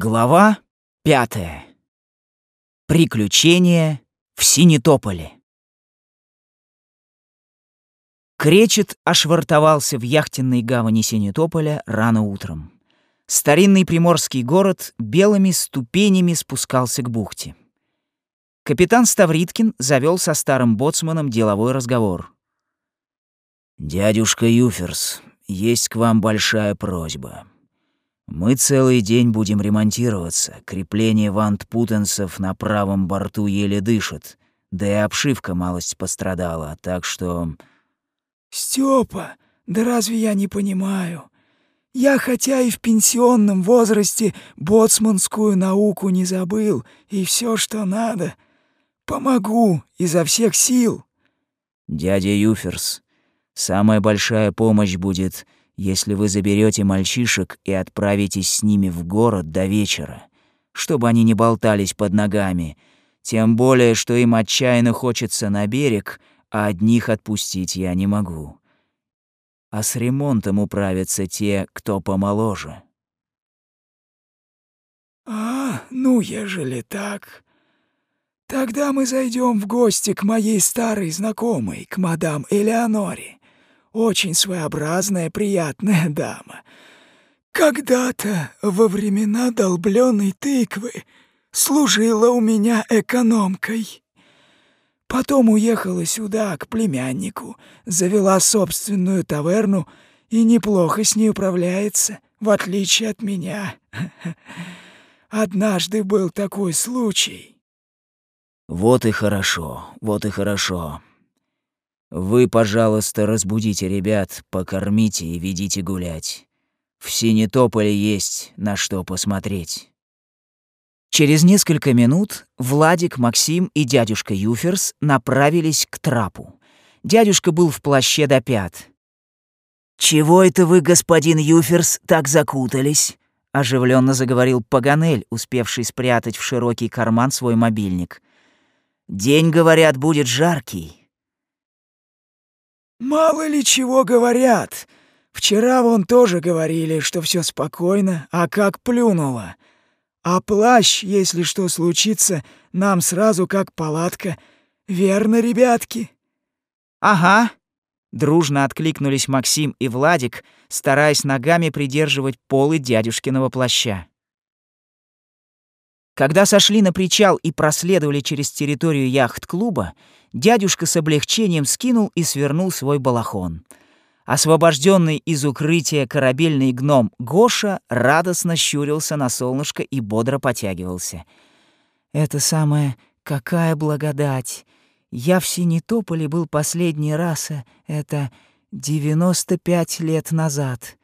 Глава пятая. Приключения в Синетополе. Кречет ошвартовался в яхтенной гавани Синетополя рано утром. Старинный приморский город белыми ступенями спускался к бухте. Капитан Ставриткин завел со старым боцманом деловой разговор. «Дядюшка Юферс, есть к вам большая просьба. Мы целый день будем ремонтироваться. Крепление вантпутенсов на правом борту еле дышит. Да и обшивка малость пострадала, так что... Степа, да разве я не понимаю? Я хотя и в пенсионном возрасте боцманскую науку не забыл, и все, что надо, помогу изо всех сил. Дядя Юферс, самая большая помощь будет — если вы заберете мальчишек и отправитесь с ними в город до вечера, чтобы они не болтались под ногами, тем более, что им отчаянно хочется на берег, а одних отпустить я не могу. А с ремонтом управятся те, кто помоложе. А, ну, ежели так, тогда мы зайдем в гости к моей старой знакомой, к мадам Элеоноре. Очень своеобразная, приятная дама. Когда-то, во времена долбленной тыквы, служила у меня экономкой. Потом уехала сюда, к племяннику, завела собственную таверну и неплохо с ней управляется, в отличие от меня. Однажды был такой случай. Вот и хорошо, вот и хорошо. Вы, пожалуйста, разбудите ребят, покормите и ведите гулять. В Синетополе есть на что посмотреть. Через несколько минут Владик, Максим и дядюшка Юферс направились к трапу. Дядюшка был в плаще до пят. «Чего это вы, господин Юферс, так закутались?» — оживленно заговорил Паганель, успевший спрятать в широкий карман свой мобильник. «День, говорят, будет жаркий. «Мало ли чего говорят. Вчера вон тоже говорили, что все спокойно, а как плюнуло. А плащ, если что случится, нам сразу как палатка. Верно, ребятки?» «Ага», — дружно откликнулись Максим и Владик, стараясь ногами придерживать полы дядюшкиного плаща. Когда сошли на причал и проследовали через территорию яхт-клуба, дядюшка с облегчением скинул и свернул свой балахон. Освобожденный из укрытия корабельный гном Гоша радостно щурился на солнышко и бодро потягивался. «Это самое, какая благодать! Я в Синетополе был последний раз, э, это 95 лет назад.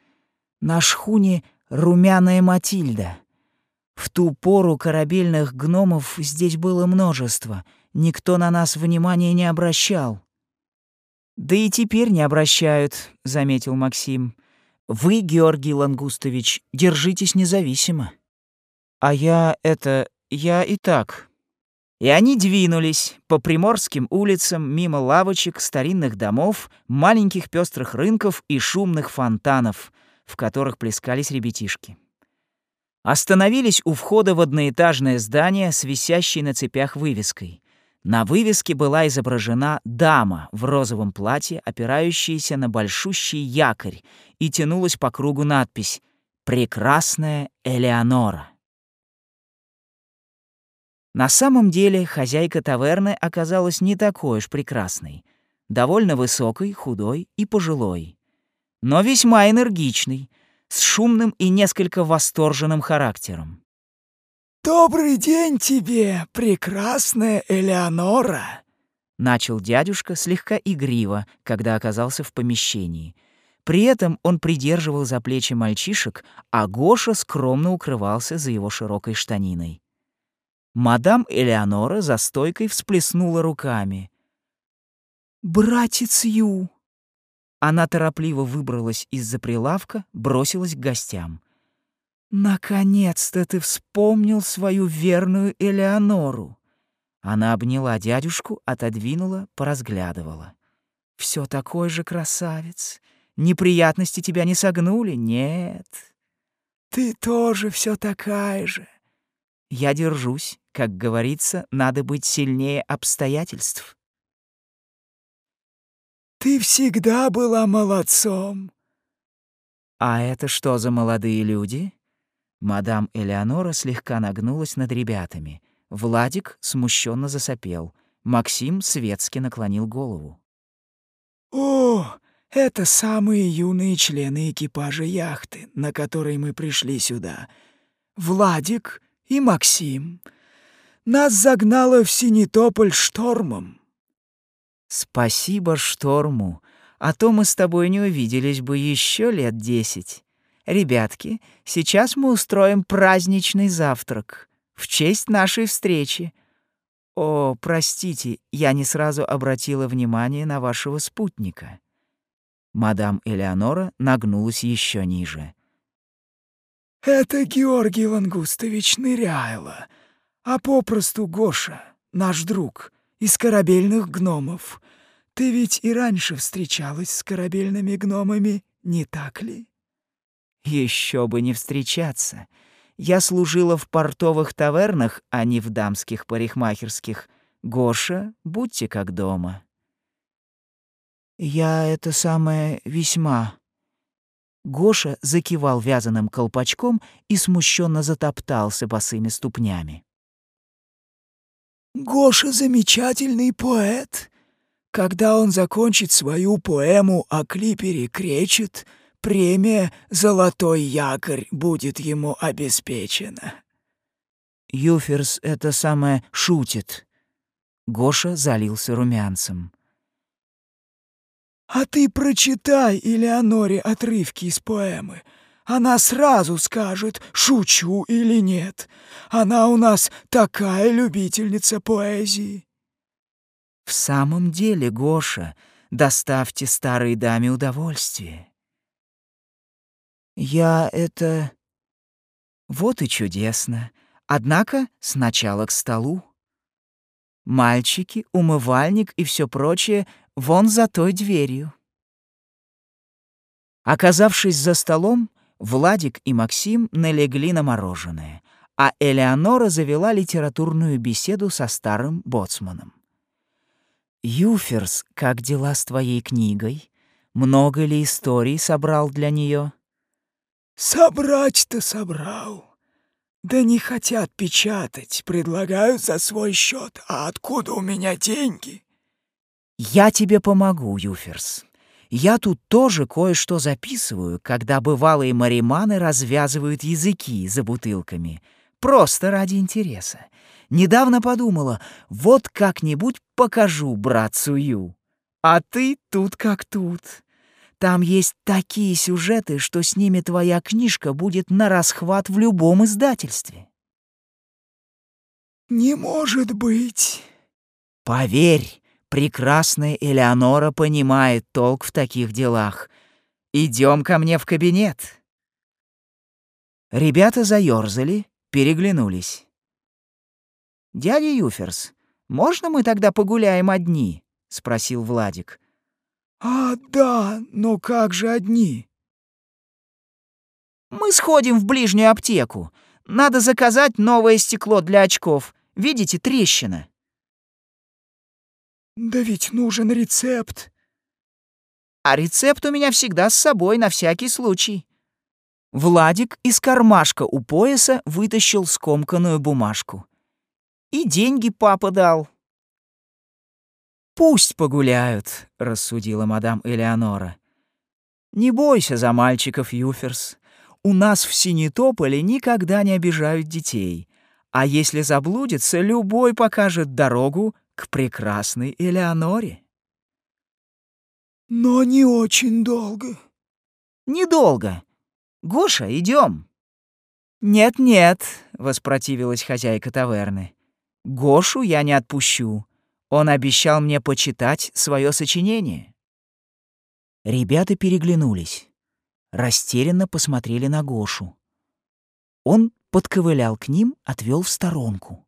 На шхуне «Румяная Матильда». В ту пору корабельных гномов здесь было множество. Никто на нас внимания не обращал. «Да и теперь не обращают», — заметил Максим. «Вы, Георгий Лангустович, держитесь независимо». «А я это... я и так». И они двинулись по приморским улицам мимо лавочек, старинных домов, маленьких пестрых рынков и шумных фонтанов, в которых плескались ребятишки. Остановились у входа в одноэтажное здание с висящей на цепях вывеской. На вывеске была изображена дама в розовом платье, опирающаяся на большущий якорь, и тянулась по кругу надпись «Прекрасная Элеонора». На самом деле хозяйка таверны оказалась не такой уж прекрасной. Довольно высокой, худой и пожилой. Но весьма энергичной — с шумным и несколько восторженным характером. «Добрый день тебе, прекрасная Элеонора!» Начал дядюшка слегка игриво, когда оказался в помещении. При этом он придерживал за плечи мальчишек, а Гоша скромно укрывался за его широкой штаниной. Мадам Элеонора за стойкой всплеснула руками. «Братец Ю, она торопливо выбралась из-за прилавка, бросилась к гостям. «Наконец-то ты вспомнил свою верную Элеонору!» Она обняла дядюшку, отодвинула, поразглядывала. «Все такой же красавец. Неприятности тебя не согнули? Нет. Ты тоже все такая же. Я держусь. Как говорится, надо быть сильнее обстоятельств. Ты всегда была молодцом. А это что за молодые люди? Мадам Элеонора слегка нагнулась над ребятами. Владик смущенно засопел. Максим светски наклонил голову. «О, это самые юные члены экипажа яхты, на которой мы пришли сюда. Владик и Максим. Нас загнало в Синетополь штормом». «Спасибо шторму, а то мы с тобой не увиделись бы еще лет десять. Ребятки, сейчас мы устроим праздничный завтрак в честь нашей встречи. О, простите, я не сразу обратила внимание на вашего спутника. Мадам Элеонора нагнулась еще ниже. Это Георгий Лангустович Ныряйло, а попросту Гоша, наш друг, из корабельных гномов. Ты ведь и раньше встречалась с корабельными гномами, не так ли? Еще бы не встречаться. Я служила в портовых тавернах, а не в дамских парикмахерских. Гоша, будьте как дома. Я это самое весьма. Гоша закивал вязаным колпачком и смущенно затоптался босыми ступнями. Гоша замечательный поэт. Когда он закончит свою поэму о клипере Кречет, премия «Золотой якорь» будет ему обеспечена. Юферс это самое шутит. Гоша залился румянцем. А ты прочитай Элеоноре отрывки из поэмы. Она сразу скажет, шучу или нет. Она у нас такая любительница поэзии. В самом деле, Гоша, доставьте старой даме удовольствие. Я это... Вот и чудесно. Однако сначала к столу. Мальчики, умывальник и все прочее вон за той дверью. Оказавшись за столом, Владик и Максим налегли на мороженое, а Элеонора завела литературную беседу со старым боцманом. «Юферс, как дела с твоей книгой? Много ли историй собрал для нее? Собрать-то собрал. Да не хотят печатать, предлагают за свой счет. А откуда у меня деньги? Я тебе помогу, Юферс. Я тут тоже кое-что записываю, когда бывалые мариманы развязывают языки за бутылками. Просто ради интереса. Недавно подумала, вот как-нибудь покажу братцу Ю. А ты тут как тут. Там есть такие сюжеты, что с ними твоя книжка будет на расхват в любом издательстве. Не может быть. Поверь, прекрасная Элеонора понимает толк в таких делах. Идем ко мне в кабинет. Ребята заёрзали, переглянулись. «Дядя Юферс, можно мы тогда погуляем одни?» — спросил Владик. «А, да, но как же одни?» «Мы сходим в ближнюю аптеку. Надо заказать новое стекло для очков. Видите, трещина». «Да ведь нужен рецепт». «А рецепт у меня всегда с собой, на всякий случай». Владик из кармашка у пояса вытащил скомканную бумажку. «И деньги папа дал». «Пусть погуляют», — рассудила мадам Элеонора. «Не бойся за мальчиков, Юферс. У нас в Синетополе никогда не обижают детей, а если заблудится, любой покажет дорогу к прекрасной Элеоноре». «Но не очень долго». «Недолго. Гоша, идем. «Нет-нет», — воспротивилась хозяйка таверны. «Гошу я не отпущу. Он обещал мне почитать свое сочинение. Ребята переглянулись. Растерянно посмотрели на Гошу. Он подковылял к ним, отвел в сторонку.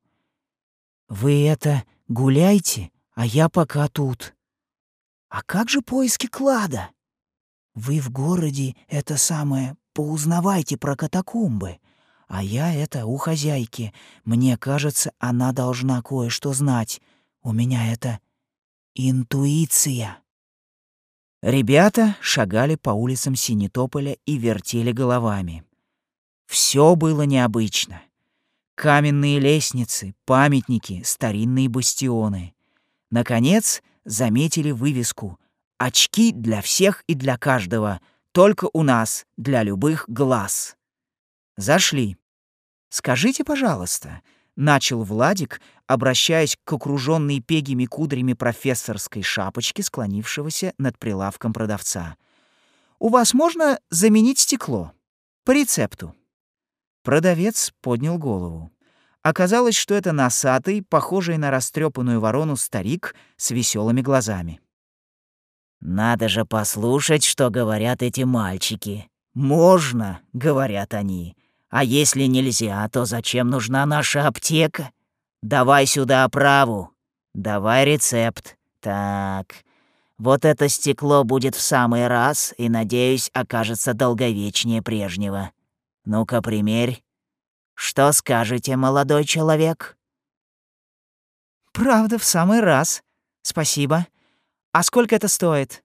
«Вы это гуляйте, а я пока тут». «А как же поиски клада?» «Вы в городе это самое поузнавайте про катакомбы. А я это у хозяйки. Мне кажется, она должна кое-что знать. У меня это интуиция». Ребята шагали по улицам Синетополя и вертели головами. Все было необычно. Каменные лестницы, памятники, старинные бастионы. Наконец, заметили вывеску «Очки для всех и для каждого, только у нас, для любых глаз». Зашли. «Скажите, пожалуйста», — начал Владик, обращаясь к окруженной пегими кудрями профессорской шапочки, склонившегося над прилавком продавца. «У вас можно заменить стекло? По рецепту». Продавец поднял голову. Оказалось, что это носатый, похожий на растрепанную ворону старик с веселыми глазами. «Надо же послушать, что говорят эти мальчики. Можно, — говорят они. А если нельзя, то зачем нужна наша аптека? Давай сюда оправу. Давай рецепт. Так, вот это стекло будет в самый раз и, надеюсь, окажется долговечнее прежнего. Ну-ка, примерь. Что скажете, молодой человек? Правда, в самый раз. Спасибо. А сколько это стоит?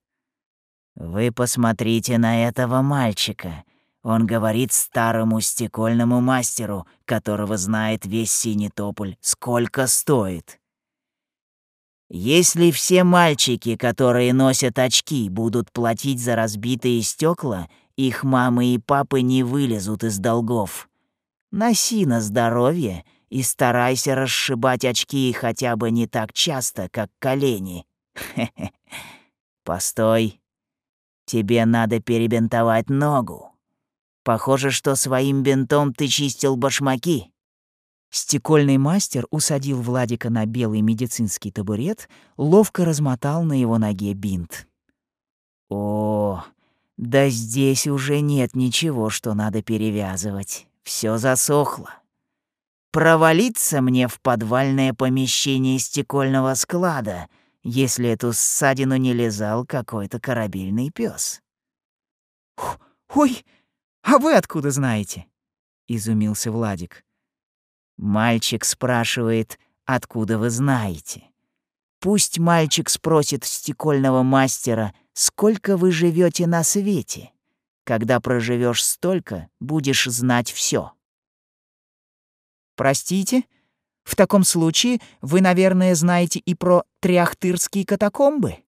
Вы посмотрите на этого мальчика. Он говорит старому стекольному мастеру, которого знает весь синий тополь, сколько стоит. Если все мальчики, которые носят очки, будут платить за разбитые стекла, их мамы и папы не вылезут из долгов. Носи на здоровье и старайся расшибать очки хотя бы не так часто, как колени. Постой. Тебе надо перебинтовать ногу. Похоже, что своим бинтом ты чистил башмаки. Стекольный мастер усадил Владика на белый медицинский табурет, ловко размотал на его ноге бинт. О, да здесь уже нет ничего, что надо перевязывать все засохло. Провалиться мне в подвальное помещение стекольного склада, если эту ссадину не лизал какой-то корабельный пес. «Ой, а вы откуда знаете?» — изумился Владик. Мальчик спрашивает, откуда вы знаете. Пусть мальчик спросит стекольного мастера, сколько вы живете на свете. Когда проживешь столько, будешь знать все. Простите? В таком случае вы, наверное, знаете и про тряхтырские катакомбы?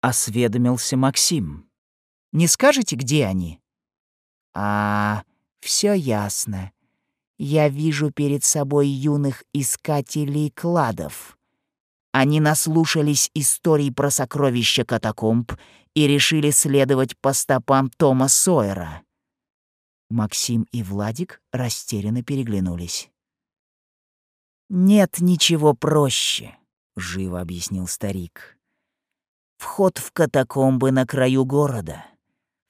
Осведомился Максим. Не скажете, где они? А, все ясно. Я вижу перед собой юных искателей кладов. Они наслушались историй про сокровища катакомб и решили следовать по стопам Тома Сойера. Максим и Владик растерянно переглянулись. «Нет ничего проще», — живо объяснил старик. «Вход в катакомбы на краю города.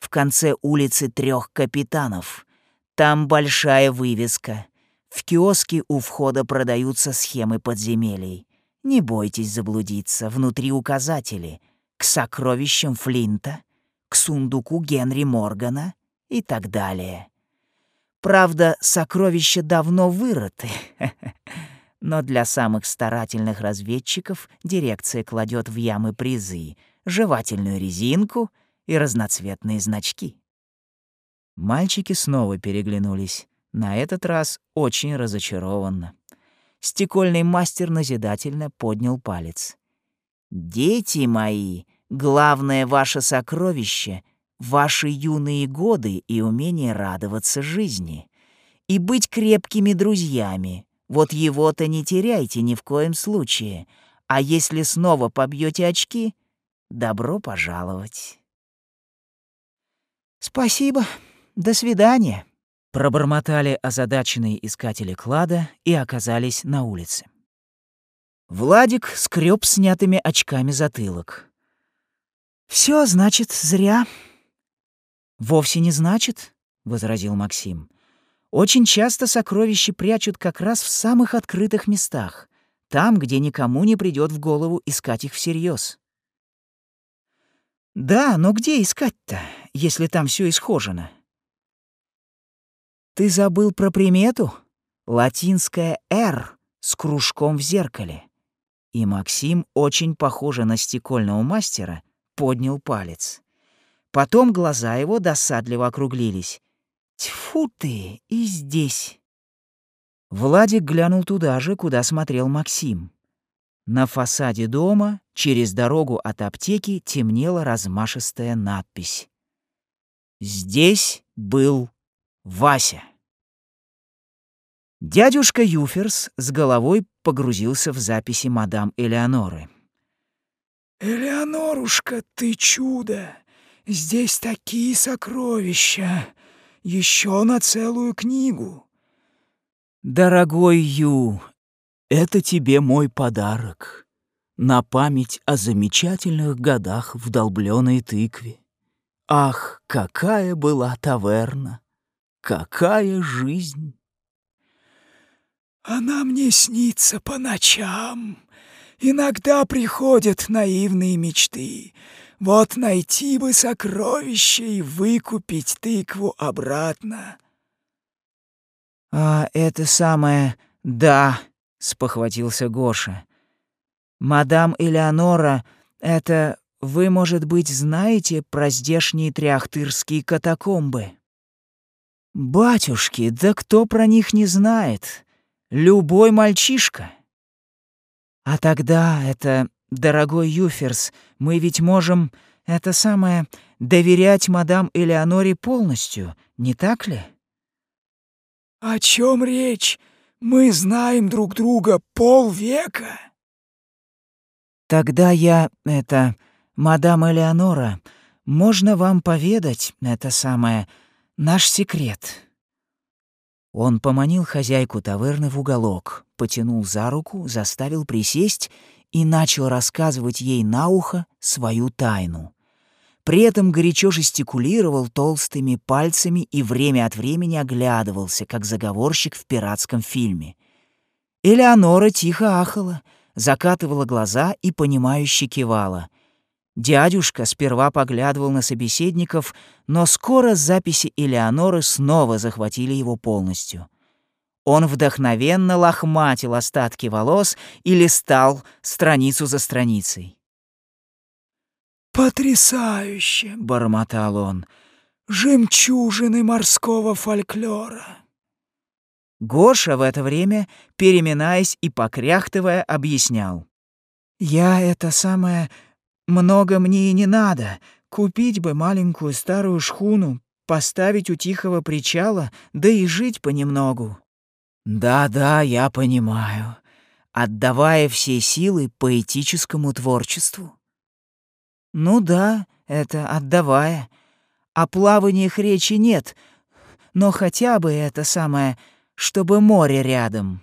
В конце улицы трех капитанов. Там большая вывеска. В киоске у входа продаются схемы подземелий. Не бойтесь заблудиться, внутри указатели — к сокровищам Флинта, к сундуку Генри Моргана и так далее. Правда, сокровища давно вырыты, но для самых старательных разведчиков дирекция кладет в ямы призы, жевательную резинку и разноцветные значки. Мальчики снова переглянулись, на этот раз очень разочарованно. Стекольный мастер назидательно поднял палец. Дети мои, главное ваше сокровище — ваши юные годы и умение радоваться жизни. И быть крепкими друзьями. Вот его-то не теряйте ни в коем случае. А если снова побьете очки, добро пожаловать. «Спасибо. До свидания», — пробормотали озадаченные искатели клада и оказались на улице. Владик скреб снятыми очками затылок. Все, значит, зря. Вовсе не значит, возразил Максим. Очень часто сокровища прячут как раз в самых открытых местах, там, где никому не придет в голову искать их всерьез. Да, но где искать-то, если там все исхожено? Ты забыл про примету? Латинская «Р» с кружком в зеркале. И Максим, очень похоже на стекольного мастера, поднял палец. Потом глаза его досадливо округлились. Тьфу ты, и здесь. Владик глянул туда же, куда смотрел Максим. На фасаде дома, через дорогу от аптеки, темнела размашистая надпись. Здесь был Вася. Дядюшка Юферс с головой погрузился в записи мадам Элеоноры. «Элеонорушка, ты чудо! Здесь такие сокровища! Еще на целую книгу!» «Дорогой Ю, это тебе мой подарок на память о замечательных годах в долбленной тыкве. Ах, какая была таверна! Какая жизнь! Она мне снится по ночам. Иногда приходят наивные мечты. Вот найти бы сокровище и выкупить тыкву обратно. А это самое «да», — спохватился Гоша. «Мадам Элеонора, это вы, может быть, знаете про здешние тряхтырские катакомбы?» «Батюшки, да кто про них не знает? Любой мальчишка!» «А тогда это, дорогой Юферс, мы ведь можем, это самое, доверять мадам Элеоноре полностью, не так ли?» «О чем речь? Мы знаем друг друга полвека!» «Тогда я, это, мадам Элеонора, можно вам поведать, это самое, — Наш секрет. Он поманил хозяйку таверны в уголок, потянул за руку, заставил присесть и начал рассказывать ей на ухо свою тайну. При этом горячо жестикулировал толстыми пальцами и время от времени оглядывался, как заговорщик в пиратском фильме. Элеонора тихо ахала, закатывала глаза и понимающе кивала. Дядюшка сперва поглядывал на собеседников, но скоро записи Элеоноры снова захватили его полностью. Он вдохновенно лохматил остатки волос и листал страницу за страницей. «Потрясающе!» — бормотал он. «Жемчужины морского фольклора!» Гоша в это время, переминаясь и покряхтывая, объяснял. «Я это самое много мне и не надо. Купить бы маленькую старую шхуну, поставить у тихого причала, да и жить понемногу. Да-да, я понимаю. Отдавая все силы поэтическому творчеству. Ну да, это отдавая. О плаваниях речи нет, но хотя бы это самое, чтобы море рядом.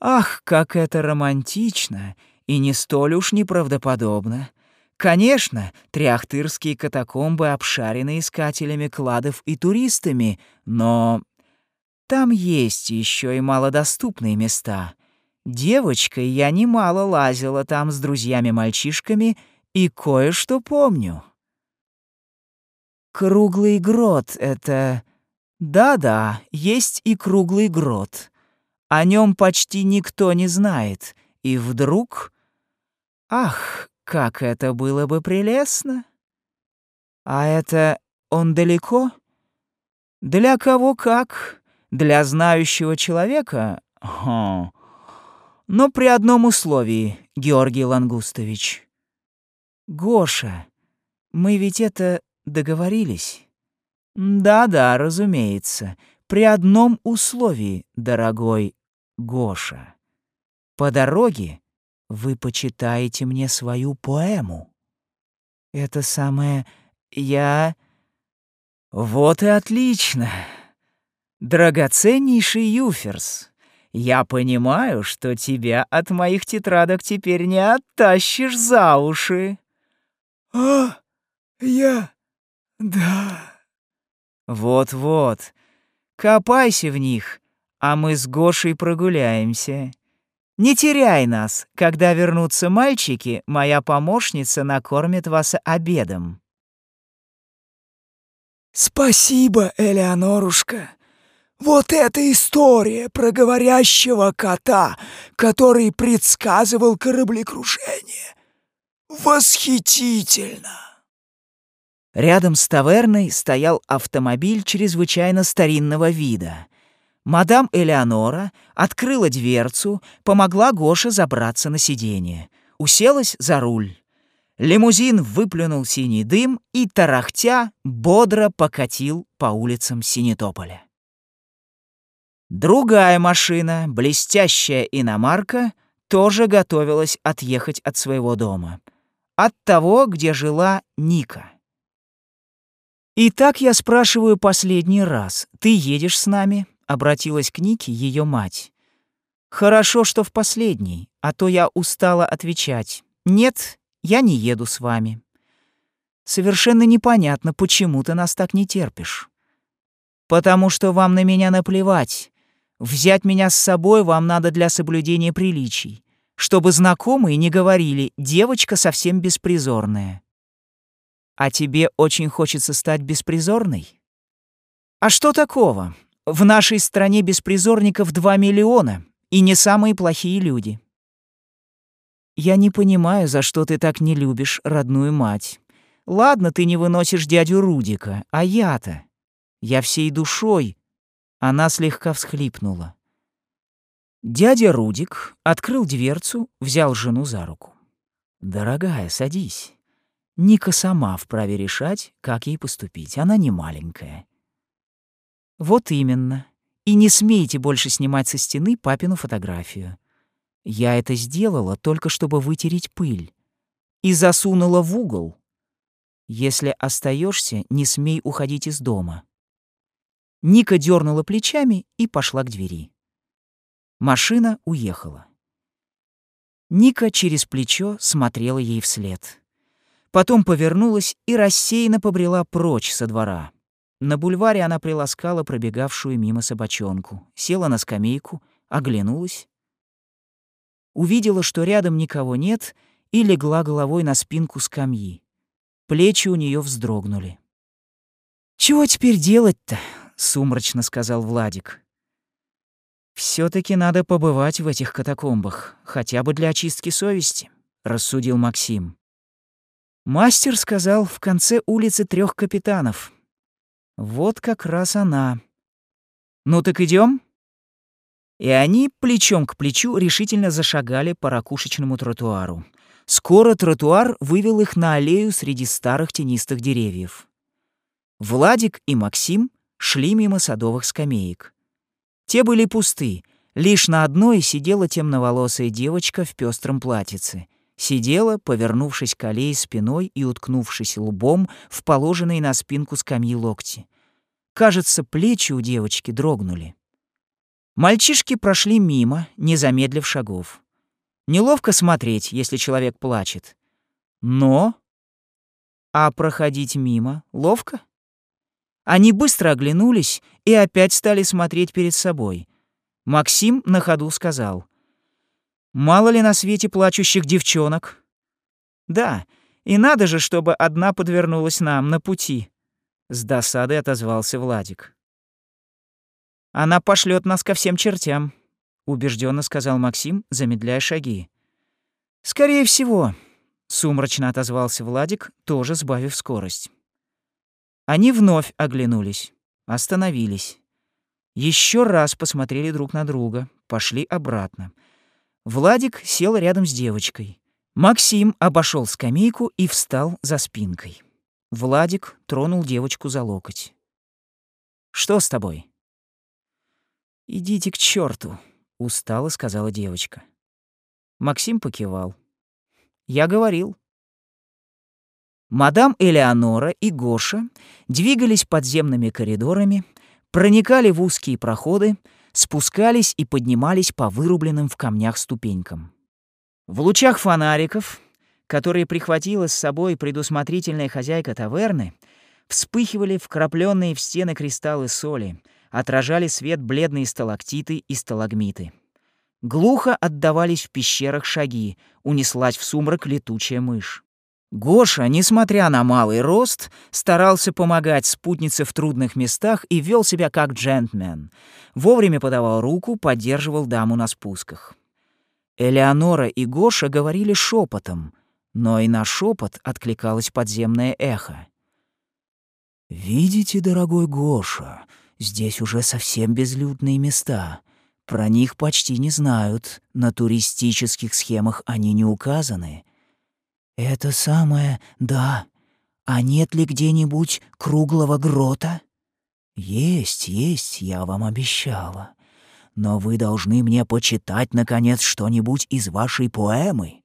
Ах, как это романтично и не столь уж неправдоподобно. Конечно, триахтырские катакомбы обшарены искателями кладов и туристами, но там есть еще и малодоступные места. Девочкой я немало лазила там с друзьями-мальчишками и кое-что помню. Круглый грот — это... Да-да, есть и круглый грот. О нем почти никто не знает. И вдруг... Ах, как это было бы прелестно! А это он далеко? Для кого как? Для знающего человека? Хо. Но при одном условии, Георгий Лангустович. Гоша, мы ведь это договорились? Да-да, разумеется, при одном условии, дорогой Гоша. По дороге вы почитаете мне свою поэму. Это самое я... Вот и отлично. Драгоценнейший Юферс, я понимаю, что тебя от моих тетрадок теперь не оттащишь за уши. А, я... да. Вот-вот. Копайся в них, а мы с Гошей прогуляемся. Не теряй нас. Когда вернутся мальчики, моя помощница накормит вас обедом. Спасибо, Элеонорушка. Вот эта история про говорящего кота, который предсказывал кораблекрушение. Восхитительно! Рядом с таверной стоял автомобиль чрезвычайно старинного вида. Мадам Элеонора открыла дверцу, помогла Гоше забраться на сиденье. Уселась за руль. Лимузин выплюнул синий дым и, тарахтя, бодро покатил по улицам Синетополя. Другая машина, блестящая иномарка, тоже готовилась отъехать от своего дома. От того, где жила Ника. «Итак, я спрашиваю последний раз. Ты едешь с нами?» — обратилась к Нике ее мать. «Хорошо, что в последний, а то я устала отвечать. Нет, я не еду с вами. Совершенно непонятно, почему ты нас так не терпишь. Потому что вам на меня наплевать. Взять меня с собой вам надо для соблюдения приличий, чтобы знакомые не говорили «девочка совсем беспризорная». А тебе очень хочется стать беспризорной? А что такого? В нашей стране беспризорников 2 миллиона, и не самые плохие люди. Я не понимаю, за что ты так не любишь родную мать. Ладно, ты не выносишь дядю Рудика, а я-то. Я всей душой. Она слегка всхлипнула. Дядя Рудик открыл дверцу, взял жену за руку. «Дорогая, садись. Ника сама вправе решать, как ей поступить. Она не маленькая. Вот именно. И не смейте больше снимать со стены папину фотографию. Я это сделала только чтобы вытереть пыль. И засунула в угол. Если остаешься, не смей уходить из дома. Ника дернула плечами и пошла к двери. Машина уехала. Ника через плечо смотрела ей вслед потом повернулась и рассеянно побрела прочь со двора. На бульваре она приласкала пробегавшую мимо собачонку, села на скамейку, оглянулась, увидела, что рядом никого нет, и легла головой на спинку скамьи. Плечи у нее вздрогнули. «Чего теперь делать-то?» — сумрачно сказал Владик. Все таки надо побывать в этих катакомбах, хотя бы для очистки совести», — рассудил Максим. Мастер сказал в конце улицы трех капитанов. Вот как раз она. Ну так идем. И они плечом к плечу решительно зашагали по ракушечному тротуару. Скоро тротуар вывел их на аллею среди старых тенистых деревьев. Владик и Максим шли мимо садовых скамеек. Те были пусты, лишь на одной сидела темноволосая девочка в пестром платьице — Сидела, повернувшись к аллее спиной и уткнувшись лбом в положенные на спинку скамьи локти. Кажется, плечи у девочки дрогнули. Мальчишки прошли мимо, не замедлив шагов. Неловко смотреть, если человек плачет. Но... А проходить мимо ловко? Они быстро оглянулись и опять стали смотреть перед собой. Максим на ходу сказал. Мало ли на свете плачущих девчонок? Да, и надо же, чтобы одна подвернулась нам на пути. С досадой отозвался Владик. Она пошлет нас ко всем чертям, убежденно сказал Максим, замедляя шаги. Скорее всего, сумрачно отозвался Владик, тоже сбавив скорость. Они вновь оглянулись, остановились. Еще раз посмотрели друг на друга, пошли обратно — Владик сел рядом с девочкой. Максим обошел скамейку и встал за спинкой. Владик тронул девочку за локоть. «Что с тобой?» «Идите к черту, устало сказала девочка. Максим покивал. «Я говорил». Мадам Элеонора и Гоша двигались подземными коридорами, проникали в узкие проходы, спускались и поднимались по вырубленным в камнях ступенькам. В лучах фонариков, которые прихватила с собой предусмотрительная хозяйка таверны, вспыхивали вкрапленные в стены кристаллы соли, отражали свет бледные сталактиты и сталагмиты. Глухо отдавались в пещерах шаги, унеслась в сумрак летучая мышь. Гоша, несмотря на малый рост, старался помогать спутнице в трудных местах и вел себя как джентльмен. Вовремя подавал руку, поддерживал даму на спусках. Элеонора и Гоша говорили шепотом, но и на шепот откликалось подземное эхо. «Видите, дорогой Гоша, здесь уже совсем безлюдные места. Про них почти не знают, на туристических схемах они не указаны». «Это самое, да. А нет ли где-нибудь круглого грота?» «Есть, есть, я вам обещала. Но вы должны мне почитать, наконец, что-нибудь из вашей поэмы».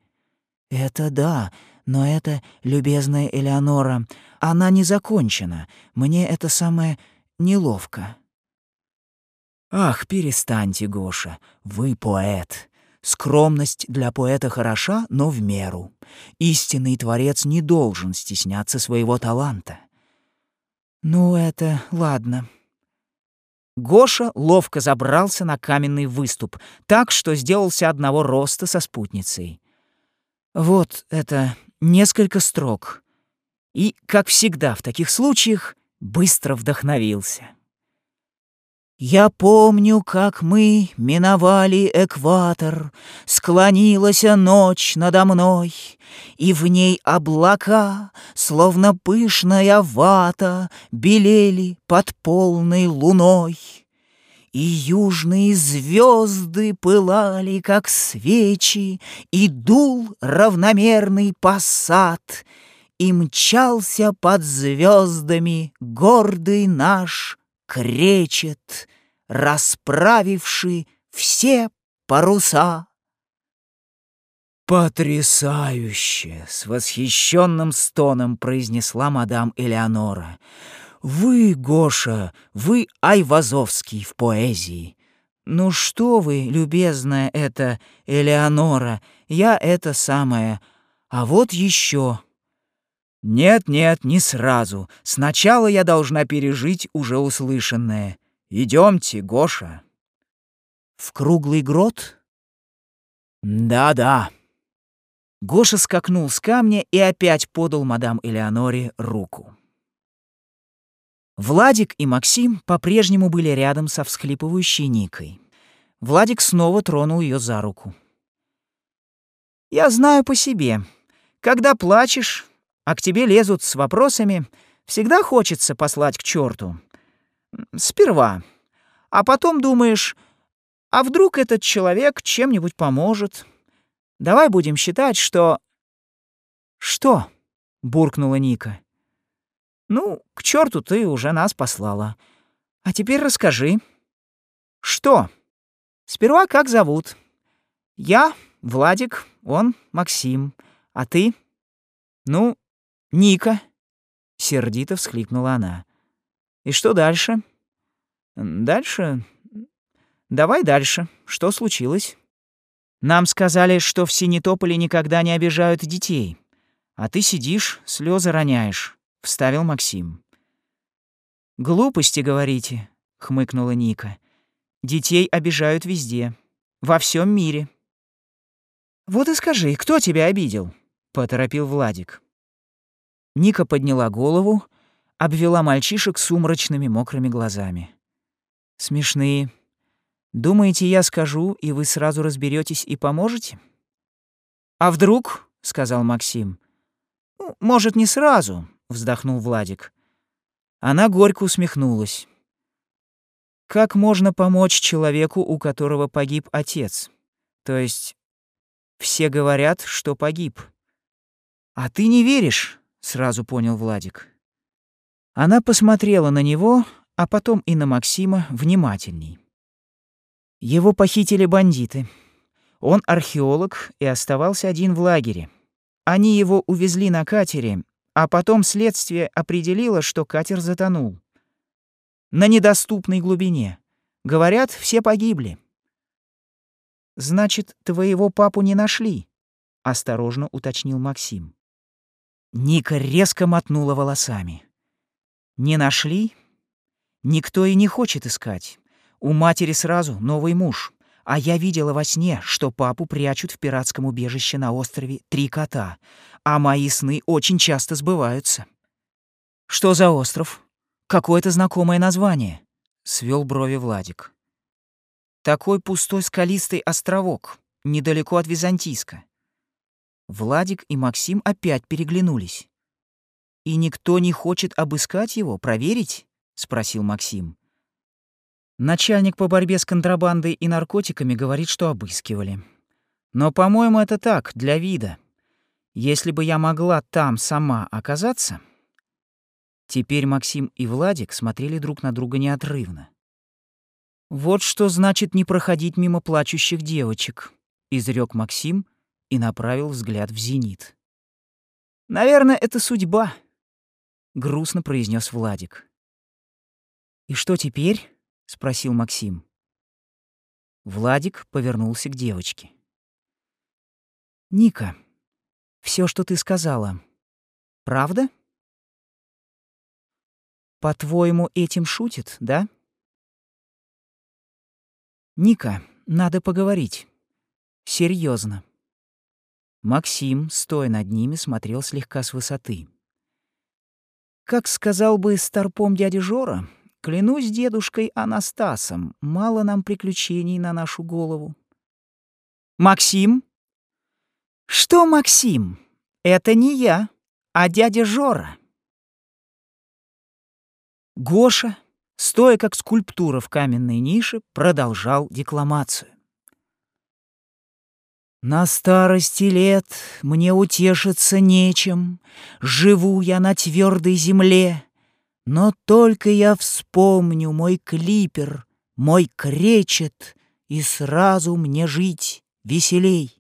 «Это да, но это, любезная Элеонора, она не закончена. Мне это самое неловко». «Ах, перестаньте, Гоша, вы поэт. Скромность для поэта хороша, но в меру. Истинный творец не должен стесняться своего таланта. Ну, это ладно. Гоша ловко забрался на каменный выступ, так что сделался одного роста со спутницей. Вот это несколько строк. И, как всегда в таких случаях, быстро вдохновился. Я помню, как мы миновали экватор, Склонилась ночь надо мной, И в ней облака, словно пышная вата, Белели под полной луной. И южные звезды пылали, как свечи, И дул равномерный посад, И мчался под звездами гордый наш кречет, расправивший все паруса. «Потрясающе!» — с восхищенным стоном произнесла мадам Элеонора. «Вы, Гоша, вы Айвазовский в поэзии. Ну что вы, любезная эта Элеонора, я это самое. А вот еще. «Нет-нет, не сразу. Сначала я должна пережить уже услышанное. Идемте, Гоша». «В круглый грот?» «Да-да». Гоша скакнул с камня и опять подал мадам Элеоноре руку. Владик и Максим по-прежнему были рядом со всхлипывающей Никой. Владик снова тронул ее за руку. «Я знаю по себе. Когда плачешь, а к тебе лезут с вопросами, всегда хочется послать к черту. Сперва. А потом думаешь, а вдруг этот человек чем-нибудь поможет? Давай будем считать, что... Что? буркнула Ника. Ну, к черту ты уже нас послала. А теперь расскажи. Что? Сперва как зовут? Я Владик, он Максим. А ты? Ну, «Ника!» — сердито всхлипнула она. «И что дальше?» «Дальше? Давай дальше. Что случилось?» «Нам сказали, что в Синетополе никогда не обижают детей. А ты сидишь, слезы роняешь», — вставил Максим. «Глупости, говорите», — хмыкнула Ника. «Детей обижают везде, во всем мире». «Вот и скажи, кто тебя обидел?» — поторопил Владик. Ника подняла голову, обвела мальчишек сумрачными мокрыми глазами. «Смешные. Думаете, я скажу, и вы сразу разберетесь и поможете?» «А вдруг?» — сказал Максим. «Ну, «Может, не сразу», — вздохнул Владик. Она горько усмехнулась. «Как можно помочь человеку, у которого погиб отец? То есть все говорят, что погиб. А ты не веришь, сразу понял Владик. Она посмотрела на него, а потом и на Максима внимательней. Его похитили бандиты. Он археолог и оставался один в лагере. Они его увезли на катере, а потом следствие определило, что катер затонул. На недоступной глубине. Говорят, все погибли. «Значит, твоего папу не нашли?» — осторожно уточнил Максим. Ника резко мотнула волосами. «Не нашли? Никто и не хочет искать. У матери сразу новый муж. А я видела во сне, что папу прячут в пиратском убежище на острове Три кота, а мои сны очень часто сбываются. Что за остров? Какое-то знакомое название, свел брови Владик. Такой пустой скалистый островок, недалеко от Византийска. Владик и Максим опять переглянулись. «И никто не хочет обыскать его, проверить?» — спросил Максим. Начальник по борьбе с контрабандой и наркотиками говорит, что обыскивали. Но, по-моему, это так, для вида. Если бы я могла там сама оказаться... Теперь Максим и Владик смотрели друг на друга неотрывно. «Вот что значит не проходить мимо плачущих девочек», — изрек Максим и направил взгляд в зенит. «Наверное, это судьба», — грустно произнес Владик. «И что теперь?» — спросил Максим. Владик повернулся к девочке. «Ника, все, что ты сказала, правда? По-твоему, этим шутит, да?» «Ника, надо поговорить. Серьезно. Максим, стоя над ними, смотрел слегка с высоты. Как сказал бы старпом дядя Жора, Клянусь дедушкой Анастасом, мало нам приключений на нашу голову. Максим? Что Максим? Это не я, а дядя Жора. Гоша, стоя как скульптура в каменной нише, продолжал декламацию. На старости лет мне утешиться нечем, Живу я на твердой земле, но только я вспомню мой клипер, мой кречет, И сразу мне жить веселей.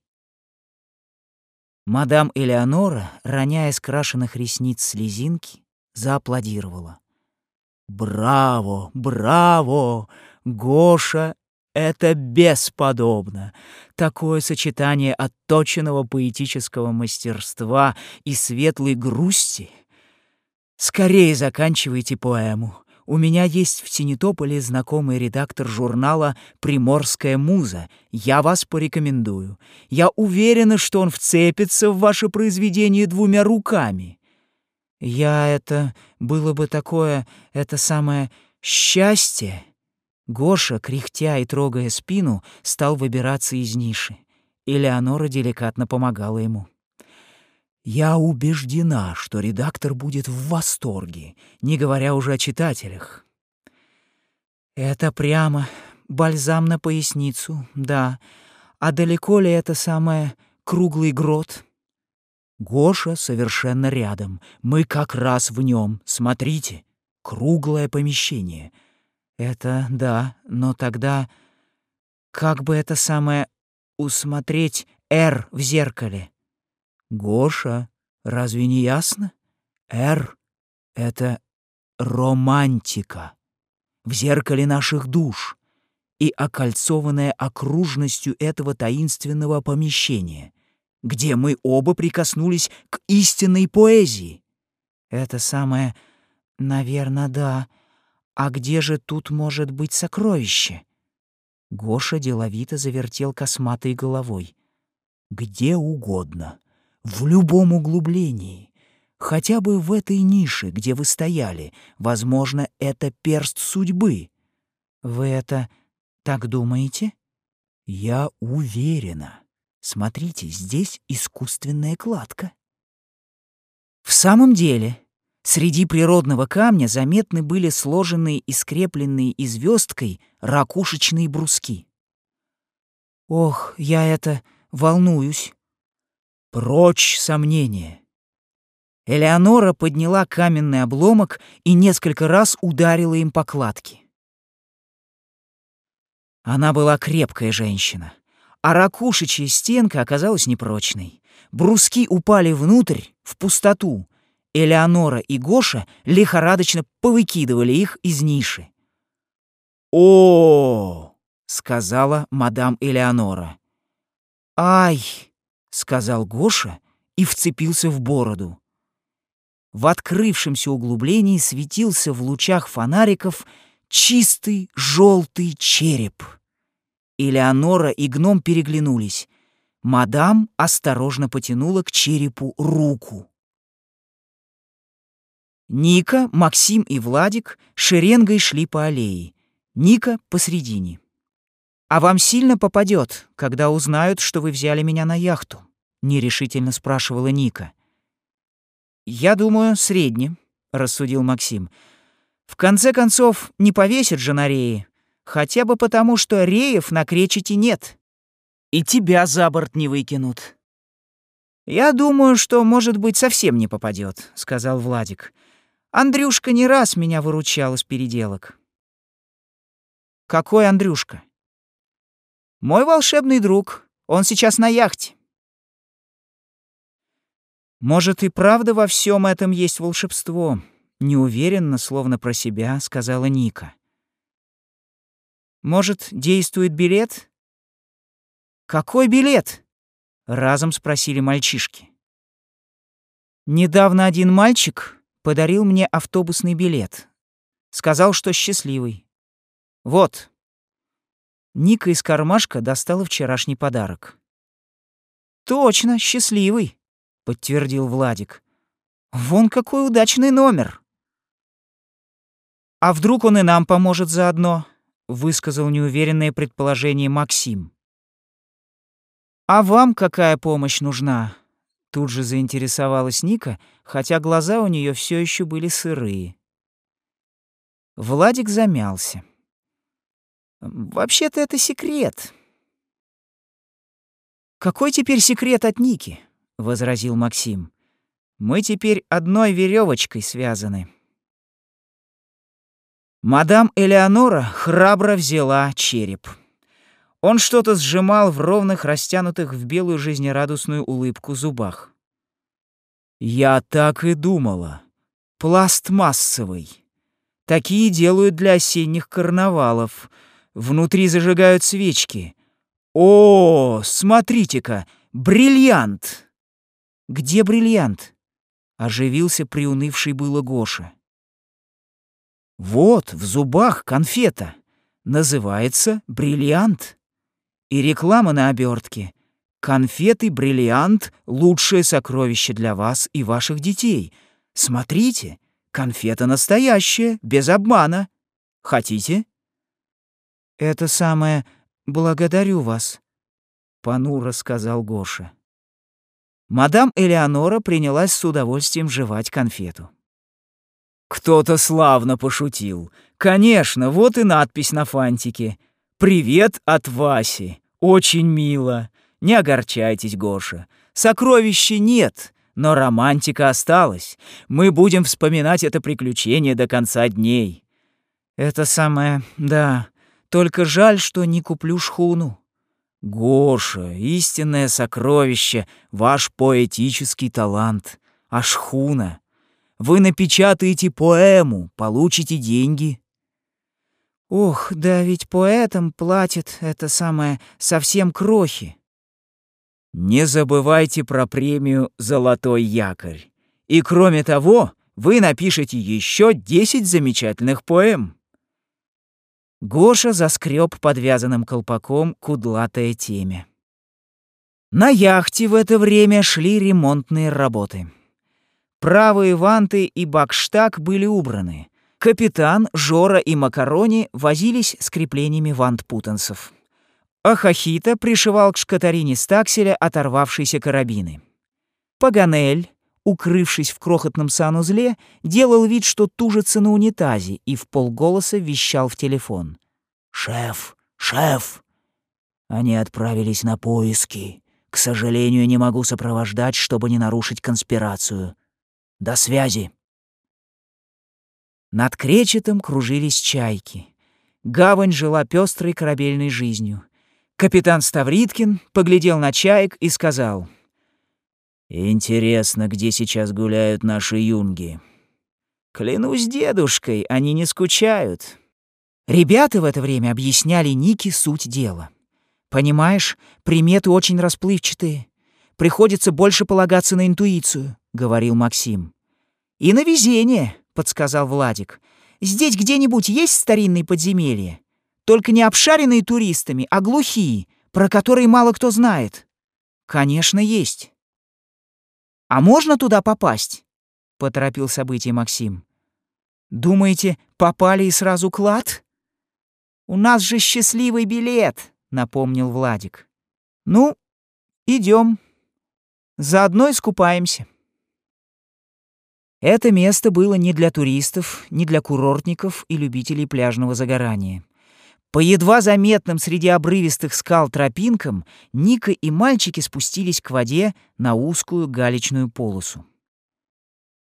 Мадам Элеонора, роняя с ресниц слезинки, зааплодировала. «Браво, браво! Гоша, это бесподобно! Такое сочетание отточенного поэтического мастерства и светлой грусти — Скорее заканчивайте поэму. У меня есть в Синетополе знакомый редактор журнала «Приморская муза». Я вас порекомендую. Я уверена, что он вцепится в ваше произведение двумя руками. Я это... Было бы такое... Это самое... Счастье. Гоша, кряхтя и трогая спину, стал выбираться из ниши. Элеонора деликатно помогала ему. Я убеждена, что редактор будет в восторге, не говоря уже о читателях. Это прямо бальзам на поясницу, да. А далеко ли это самое круглый грот? Гоша совершенно рядом. Мы как раз в нем. Смотрите, круглое помещение. Это да, но тогда как бы это самое усмотреть «Р» в зеркале? Гоша, разве не ясно? «Р» — это романтика в зеркале наших душ и окольцованная окружностью этого таинственного помещения, где мы оба прикоснулись к истинной поэзии. Это самое, наверное, да. А где же тут может быть сокровище? Гоша деловито завертел косматой головой. Где угодно в любом углублении, хотя бы в этой нише, где вы стояли. Возможно, это перст судьбы. Вы это так думаете? Я уверена. Смотрите, здесь искусственная кладка. В самом деле, среди природного камня заметны были сложенные и скрепленные и звездкой ракушечные бруски. Ох, я это волнуюсь. Прочь сомнения. Элеонора подняла каменный обломок и несколько раз ударила им по кладке. Она была крепкая женщина, а ракушечья стенка оказалась непрочной. Бруски упали внутрь, в пустоту. Элеонора и Гоша лихорадочно повыкидывали их из ниши. «О!» — сказала мадам Элеонора. «Ай!» сказал Гоша и вцепился в бороду. В открывшемся углублении светился в лучах фонариков чистый желтый череп. Элеонора и гном переглянулись. Мадам осторожно потянула к черепу руку. Ника, Максим и Владик шеренгой шли по аллее. Ника посредине. «А вам сильно попадет, когда узнают, что вы взяли меня на яхту?» — нерешительно спрашивала Ника. «Я думаю, средне», — рассудил Максим. «В конце концов, не повесят же на рее, хотя бы потому, что реев на кречете нет. И тебя за борт не выкинут». «Я думаю, что, может быть, совсем не попадет, сказал Владик. «Андрюшка не раз меня выручал из переделок». «Какой Андрюшка?» «Мой волшебный друг. Он сейчас на яхте». «Может, и правда во всем этом есть волшебство?» Неуверенно, словно про себя, сказала Ника. «Может, действует билет?» «Какой билет?» — разом спросили мальчишки. «Недавно один мальчик подарил мне автобусный билет. Сказал, что счастливый. Вот». Ника из кармашка достала вчерашний подарок. «Точно, счастливый», — подтвердил Владик. «Вон какой удачный номер!» «А вдруг он и нам поможет заодно?» — высказал неуверенное предположение Максим. «А вам какая помощь нужна?» Тут же заинтересовалась Ника, хотя глаза у нее все еще были сырые. Владик замялся. «Вообще-то это секрет». «Какой теперь секрет от Ники?» — возразил Максим. «Мы теперь одной веревочкой связаны». Мадам Элеонора храбро взяла череп. Он что-то сжимал в ровных, растянутых в белую жизнерадостную улыбку зубах. «Я так и думала. Пластмассовый. Такие делают для осенних карнавалов. Внутри зажигают свечки. О, смотрите-ка, бриллиант!» «Где бриллиант?» — оживился приунывший было Гоша. «Вот, в зубах конфета. Называется бриллиант. И реклама на обертке. Конфеты бриллиант — лучшее сокровище для вас и ваших детей. Смотрите, конфета настоящая, без обмана. Хотите?» «Это самое «благодарю вас», — понуро сказал Гоша. Мадам Элеонора принялась с удовольствием жевать конфету. Кто-то славно пошутил. Конечно, вот и надпись на фантике. «Привет от Васи. Очень мило. Не огорчайтесь, Гоша. Сокровища нет, но романтика осталась. Мы будем вспоминать это приключение до конца дней». «Это самое... да. Только жаль, что не куплю шхуну». Гоша, истинное сокровище, ваш поэтический талант. А шхуна? Вы напечатаете поэму, получите деньги. Ох, да ведь поэтам платят это самое совсем крохи. Не забывайте про премию «Золотой якорь». И кроме того, вы напишете еще 10 замечательных поэм. Гоша заскреб подвязанным колпаком кудлатое темя. На яхте в это время шли ремонтные работы. Правые ванты и бакштаг были убраны. Капитан, Жора и Макарони возились с креплениями вант-путанцев. А Хахита пришивал к шкатарине стакселя оторвавшиеся карабины. Паганель, укрывшись в крохотном санузле, делал вид, что тужится на унитазе и в полголоса вещал в телефон. «Шеф! Шеф!» Они отправились на поиски. К сожалению, не могу сопровождать, чтобы не нарушить конспирацию. До связи. Над кречетом кружились чайки. Гавань жила пестрой корабельной жизнью. Капитан Ставриткин поглядел на чаек и сказал — Интересно, где сейчас гуляют наши юнги. Клянусь дедушкой, они не скучают. Ребята в это время объясняли Нике суть дела. Понимаешь, приметы очень расплывчатые. Приходится больше полагаться на интуицию, говорил Максим. И на везение, подсказал Владик. Здесь где-нибудь есть старинные подземелья? Только не обшаренные туристами, а глухие, про которые мало кто знает. Конечно, есть. А можно туда попасть? Поторопил событие Максим. Думаете, попали и сразу клад? У нас же счастливый билет, напомнил Владик. Ну, идем. Заодно искупаемся. Это место было не для туристов, не для курортников и любителей пляжного загорания. По едва заметным среди обрывистых скал тропинкам Ника и мальчики спустились к воде на узкую галечную полосу.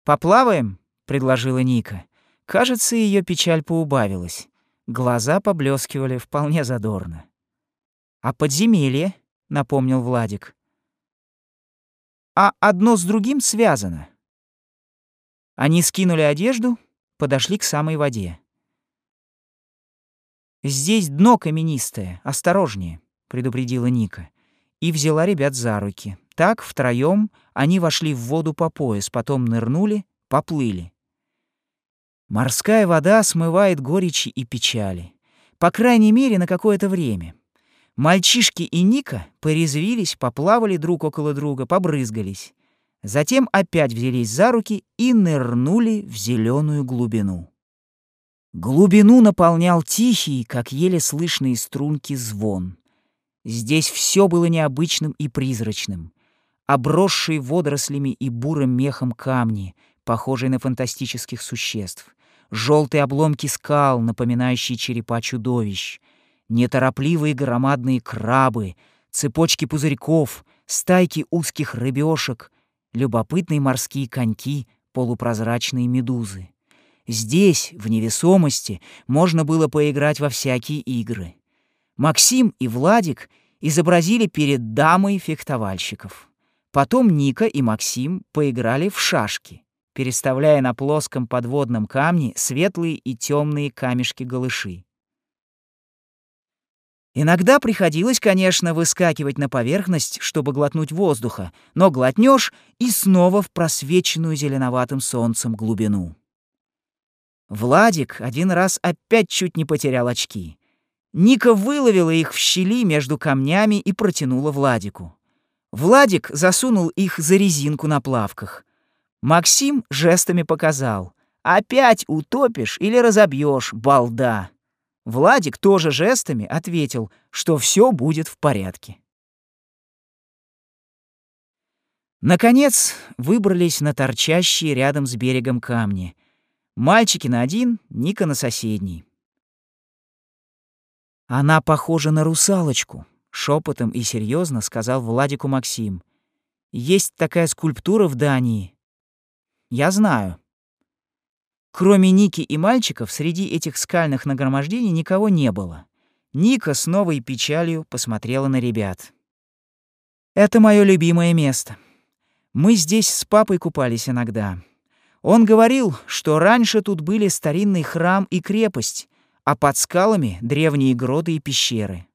«Поплаваем?» — предложила Ника. Кажется, ее печаль поубавилась. Глаза поблескивали вполне задорно. «А подземелье?» — напомнил Владик. «А одно с другим связано». Они скинули одежду, подошли к самой воде. «Здесь дно каменистое, осторожнее», — предупредила Ника. И взяла ребят за руки. Так, втроем они вошли в воду по пояс, потом нырнули, поплыли. Морская вода смывает горечи и печали. По крайней мере, на какое-то время. Мальчишки и Ника порезвились, поплавали друг около друга, побрызгались. Затем опять взялись за руки и нырнули в зеленую глубину. Глубину наполнял тихий, как еле слышные струнки, звон. Здесь все было необычным и призрачным. Обросшие водорослями и бурым мехом камни, похожие на фантастических существ. Желтые обломки скал, напоминающие черепа чудовищ. Неторопливые громадные крабы, цепочки пузырьков, стайки узких рыбешек, любопытные морские коньки, полупрозрачные медузы. Здесь, в невесомости, можно было поиграть во всякие игры. Максим и Владик изобразили перед дамой фехтовальщиков. Потом Ника и Максим поиграли в шашки, переставляя на плоском подводном камне светлые и темные камешки-голыши. Иногда приходилось, конечно, выскакивать на поверхность, чтобы глотнуть воздуха, но глотнешь и снова в просвеченную зеленоватым солнцем глубину. Владик один раз опять чуть не потерял очки. Ника выловила их в щели между камнями и протянула Владику. Владик засунул их за резинку на плавках. Максим жестами показал. «Опять утопишь или разобьешь, балда!» Владик тоже жестами ответил, что все будет в порядке. Наконец выбрались на торчащие рядом с берегом камни. Мальчики на один, Ника на соседний. «Она похожа на русалочку», — шепотом и серьезно сказал Владику Максим. «Есть такая скульптура в Дании». «Я знаю», Кроме Ники и мальчиков, среди этих скальных нагромождений никого не было. Ника с новой печалью посмотрела на ребят. «Это мое любимое место. Мы здесь с папой купались иногда. Он говорил, что раньше тут были старинный храм и крепость, а под скалами — древние гроды и пещеры.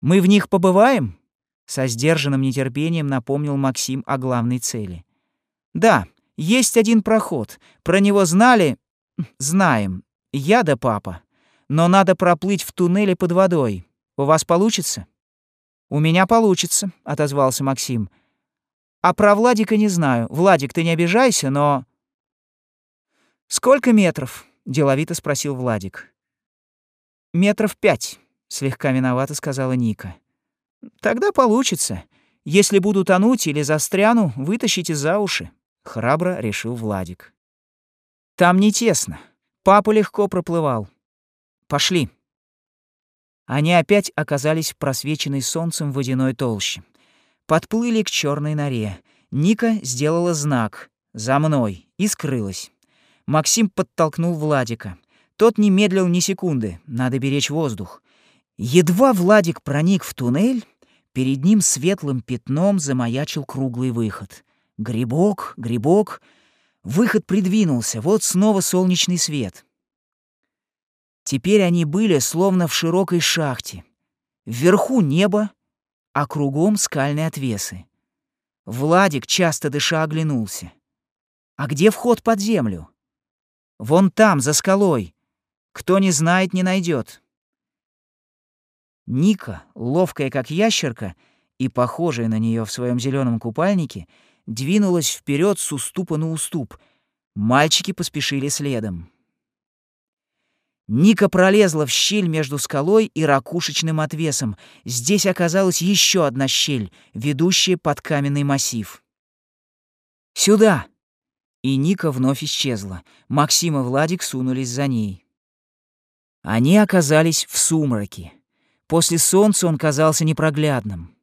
Мы в них побываем?» Со сдержанным нетерпением напомнил Максим о главной цели. «Да, есть один проход. Про него знали? Знаем. Я да папа. Но надо проплыть в туннеле под водой. У вас получится? У меня получится, отозвался Максим. А про Владика не знаю. Владик, ты не обижайся, но... Сколько метров? Деловито спросил Владик. Метров пять, слегка виновато сказала Ника. Тогда получится. Если буду тонуть или застряну, вытащите за уши. — храбро решил Владик. «Там не тесно. Папа легко проплывал. Пошли». Они опять оказались просвеченной солнцем водяной толще. Подплыли к черной норе. Ника сделала знак «За мной» и скрылась. Максим подтолкнул Владика. Тот не медлил ни секунды, надо беречь воздух. Едва Владик проник в туннель, перед ним светлым пятном замаячил круглый выход — Грибок, грибок. Выход придвинулся, вот снова солнечный свет. Теперь они были словно в широкой шахте. Вверху небо, а кругом скальные отвесы. Владик, часто дыша, оглянулся. А где вход под землю? Вон там, за скалой. Кто не знает, не найдет. Ника, ловкая как ящерка и похожая на нее в своем зеленом купальнике, двинулась вперед с уступа на уступ. Мальчики поспешили следом. Ника пролезла в щель между скалой и ракушечным отвесом. Здесь оказалась еще одна щель, ведущая под каменный массив. «Сюда!» И Ника вновь исчезла. Максим и Владик сунулись за ней. Они оказались в сумраке. После солнца он казался непроглядным.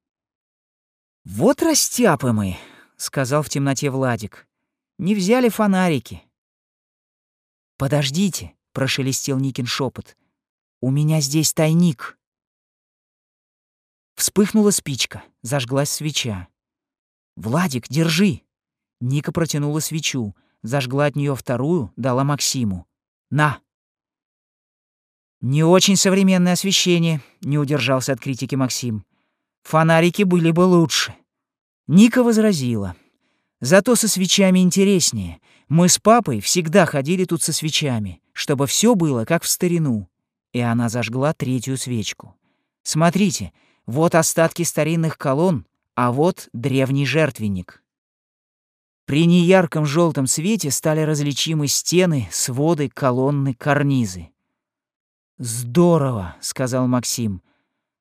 «Вот растяпы мы», — сказал в темноте Владик. «Не взяли фонарики». «Подождите», — прошелестел Никин шепот. «У меня здесь тайник». Вспыхнула спичка, зажглась свеча. «Владик, держи!» Ника протянула свечу, зажгла от нее вторую, дала Максиму. «На!» «Не очень современное освещение», — не удержался от критики Максим. «Фонарики были бы лучше». Ника возразила. «Зато со свечами интереснее. Мы с папой всегда ходили тут со свечами, чтобы все было как в старину». И она зажгла третью свечку. «Смотрите, вот остатки старинных колонн, а вот древний жертвенник». При неярком желтом свете стали различимы стены, своды, колонны, карнизы. «Здорово», — сказал Максим.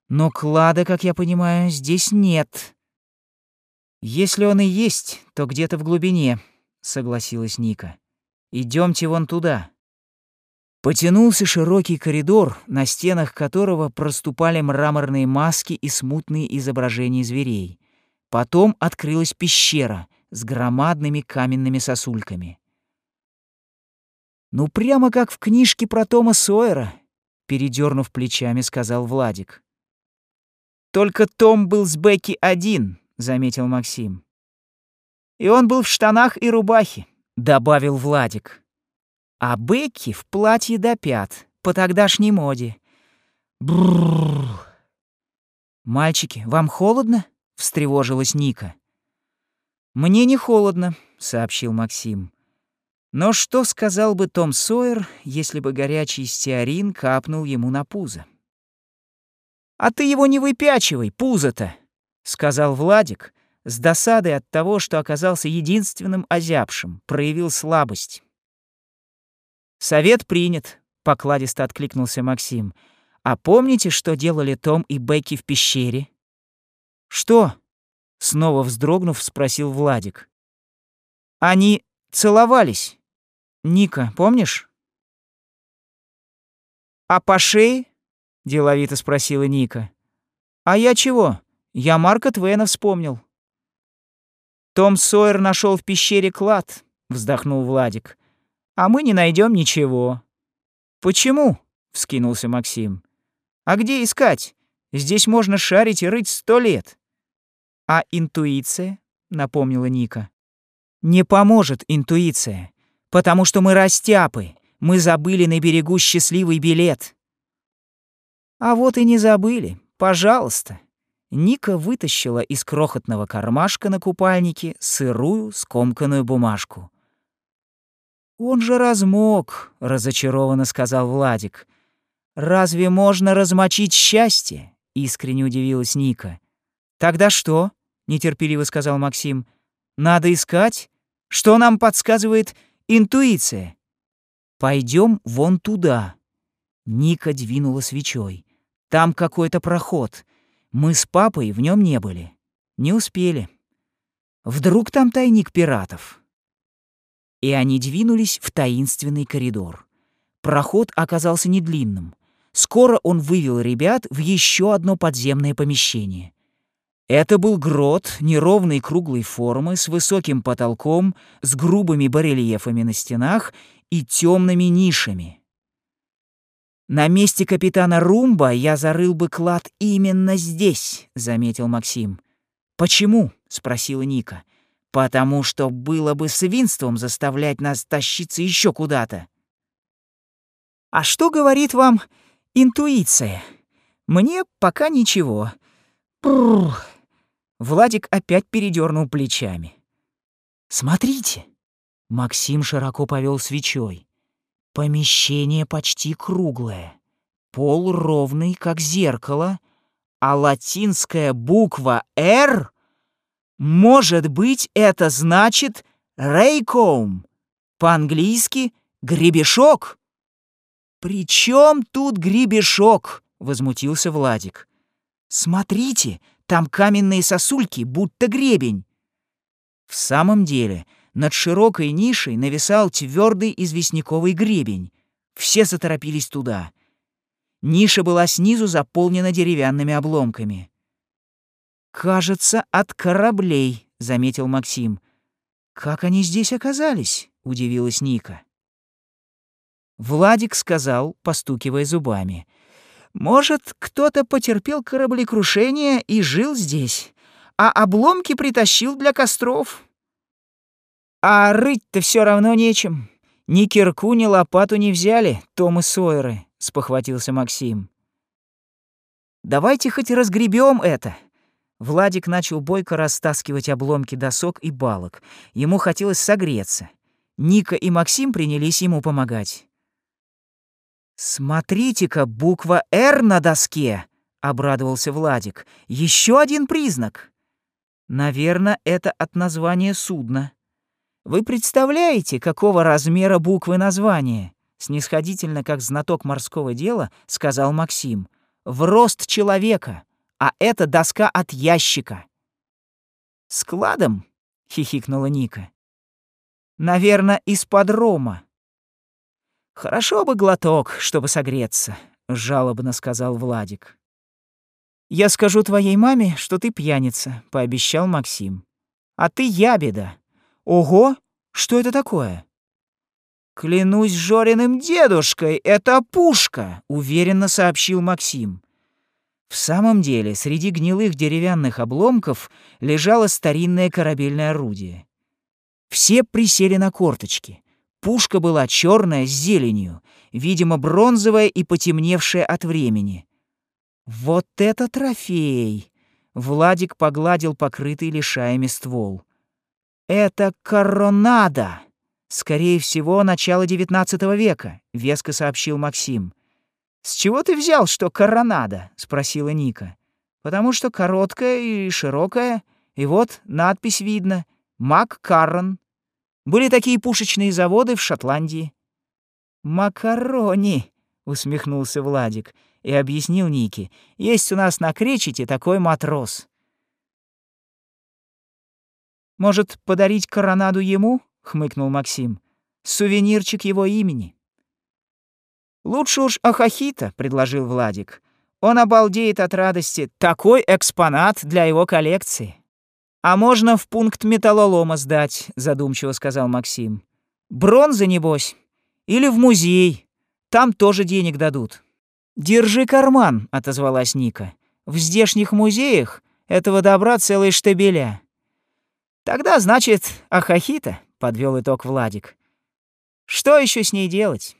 «Но клада, как я понимаю, здесь нет». «Если он и есть, то где-то в глубине», — согласилась Ника. Идемте вон туда». Потянулся широкий коридор, на стенах которого проступали мраморные маски и смутные изображения зверей. Потом открылась пещера с громадными каменными сосульками. «Ну, прямо как в книжке про Тома Сойера», передернув плечами, сказал Владик. Только Том был с Бекки один, заметил Максим. И он был в штанах и рубахе, добавил Владик. А Бекки в платье до пят, по тогдашней моде. Бррр. Мальчики, вам холодно? встревожилась Ника. Мне не холодно, сообщил Максим. Но что сказал бы Том Сойер, если бы горячий стеарин капнул ему на пузо? «А ты его не выпячивай, пузо-то!» — сказал Владик, с досадой от того, что оказался единственным озябшим, проявил слабость. «Совет принят», — покладисто откликнулся Максим. «А помните, что делали Том и Бекки в пещере?» «Что?» — снова вздрогнув, спросил Владик. «Они целовались». Ника, помнишь? А по шее? деловито спросила Ника. А я чего? Я Марка Твена вспомнил. Том Сойер нашел в пещере клад, вздохнул Владик. А мы не найдем ничего. Почему? вскинулся Максим. А где искать? Здесь можно шарить и рыть сто лет. А интуиция, напомнила Ника. Не поможет интуиция. Потому что мы растяпы. Мы забыли на берегу счастливый билет. А вот и не забыли. Пожалуйста. Ника вытащила из крохотного кармашка на купальнике сырую скомканную бумажку. «Он же размок», — разочарованно сказал Владик. «Разве можно размочить счастье?» — искренне удивилась Ника. «Тогда что?» — нетерпеливо сказал Максим. «Надо искать? Что нам подсказывает Интуиция. Пойдем вон туда. Ника двинула свечой. Там какой-то проход. Мы с папой в нем не были. Не успели. Вдруг там тайник пиратов. И они двинулись в таинственный коридор. Проход оказался недлинным. Скоро он вывел ребят в еще одно подземное помещение. Это был грот неровной круглой формы с высоким потолком, с грубыми барельефами на стенах и темными нишами. «На месте капитана Румба я зарыл бы клад именно здесь», — заметил Максим. «Почему?» — спросила Ника. «Потому что было бы свинством заставлять нас тащиться еще куда-то». «А что говорит вам интуиция?» «Мне пока ничего». Бррр. Владик опять передернул плечами. «Смотрите!» Максим широко повел свечой. «Помещение почти круглое. Пол ровный, как зеркало, А латинская буква «Р»? Может быть, это значит «рейкоум», по-английски «гребешок». «При чем тут гребешок?» — возмутился Владик. «Смотрите, там каменные сосульки, будто гребень». В самом деле, над широкой нишей нависал твердый известняковый гребень. Все заторопились туда. Ниша была снизу заполнена деревянными обломками. «Кажется, от кораблей», — заметил Максим. «Как они здесь оказались?» — удивилась Ника. Владик сказал, постукивая зубами. «Может, кто-то потерпел кораблекрушение и жил здесь, а обломки притащил для костров. А рыть-то все равно нечем. Ни кирку, ни лопату не взяли, Том и Сойеры», — спохватился Максим. «Давайте хоть разгребем это». Владик начал бойко растаскивать обломки досок и балок. Ему хотелось согреться. Ника и Максим принялись ему помогать. «Смотрите-ка, буква «Р» на доске!» — обрадовался Владик. Еще один признак!» «Наверное, это от названия судна. Вы представляете, какого размера буквы названия?» Снисходительно, как знаток морского дела, сказал Максим. «В рост человека, а это доска от ящика». «Складом?» — хихикнула Ника. «Наверное, из-под рома». «Хорошо бы глоток, чтобы согреться», — жалобно сказал Владик. «Я скажу твоей маме, что ты пьяница», — пообещал Максим. «А ты ябеда. Ого, что это такое?» «Клянусь Жориным дедушкой, это пушка», — уверенно сообщил Максим. В самом деле, среди гнилых деревянных обломков лежало старинное корабельное орудие. Все присели на корточки — Пушка была черная с зеленью, видимо, бронзовая и потемневшая от времени. «Вот это трофей!» — Владик погладил покрытый лишаями ствол. «Это коронада!» «Скорее всего, начало XIX века», — веско сообщил Максим. «С чего ты взял, что коронада?» — спросила Ника. «Потому что короткая и широкая, и вот надпись видно «Мак Каррон». Были такие пушечные заводы в Шотландии. «Макарони!» — усмехнулся Владик и объяснил Нике. «Есть у нас на Кречете такой матрос». «Может, подарить коронаду ему?» — хмыкнул Максим. «Сувенирчик его имени». «Лучше уж Ахахита», — предложил Владик. «Он обалдеет от радости. Такой экспонат для его коллекции». «А можно в пункт металлолома сдать», — задумчиво сказал Максим. «Бронза, небось. Или в музей. Там тоже денег дадут». «Держи карман», — отозвалась Ника. «В здешних музеях этого добра целые штабеля». «Тогда, значит, Ахахита», — подвел итог Владик. «Что еще с ней делать?»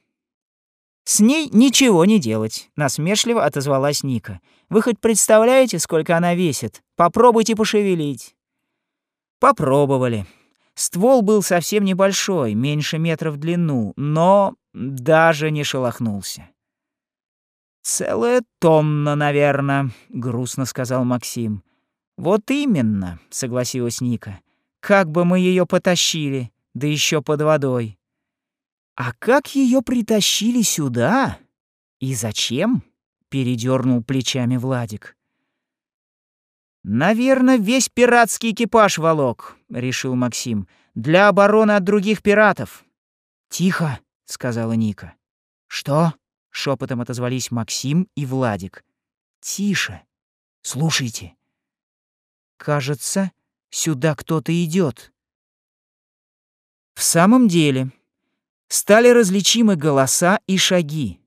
«С ней ничего не делать», — насмешливо отозвалась Ника. «Вы хоть представляете, сколько она весит? Попробуйте пошевелить». Попробовали. Ствол был совсем небольшой, меньше метра в длину, но даже не шелохнулся. «Целая тонна, наверное», — грустно сказал Максим. «Вот именно», — согласилась Ника. «Как бы мы ее потащили, да еще под водой». «А как ее притащили сюда? И зачем?» — передернул плечами Владик. «Наверное, весь пиратский экипаж волок», — решил Максим, — «для обороны от других пиратов». «Тихо», — сказала Ника. «Что?» — шепотом отозвались Максим и Владик. «Тише. Слушайте. Кажется, сюда кто-то идет. В самом деле, стали различимы голоса и шаги.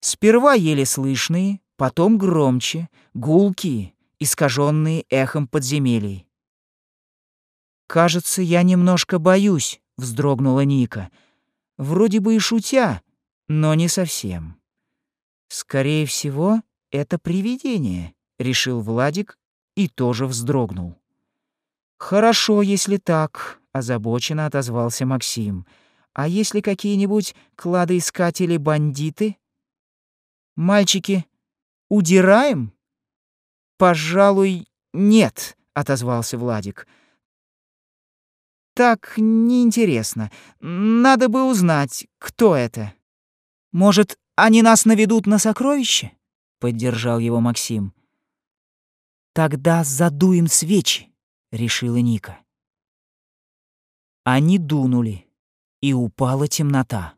Сперва еле слышные, потом громче, гулкие искаженные эхом подземелий. «Кажется, я немножко боюсь», — вздрогнула Ника. Вроде бы и шутя, но не совсем. «Скорее всего, это привидение», — решил Владик и тоже вздрогнул. «Хорошо, если так», — озабоченно отозвался Максим. «А если какие-нибудь кладоискатели-бандиты?» «Мальчики, удираем?» «Пожалуй, нет», — отозвался Владик. «Так неинтересно. Надо бы узнать, кто это. Может, они нас наведут на сокровище?» — поддержал его Максим. «Тогда задуем свечи», — решила Ника. Они дунули, и упала темнота.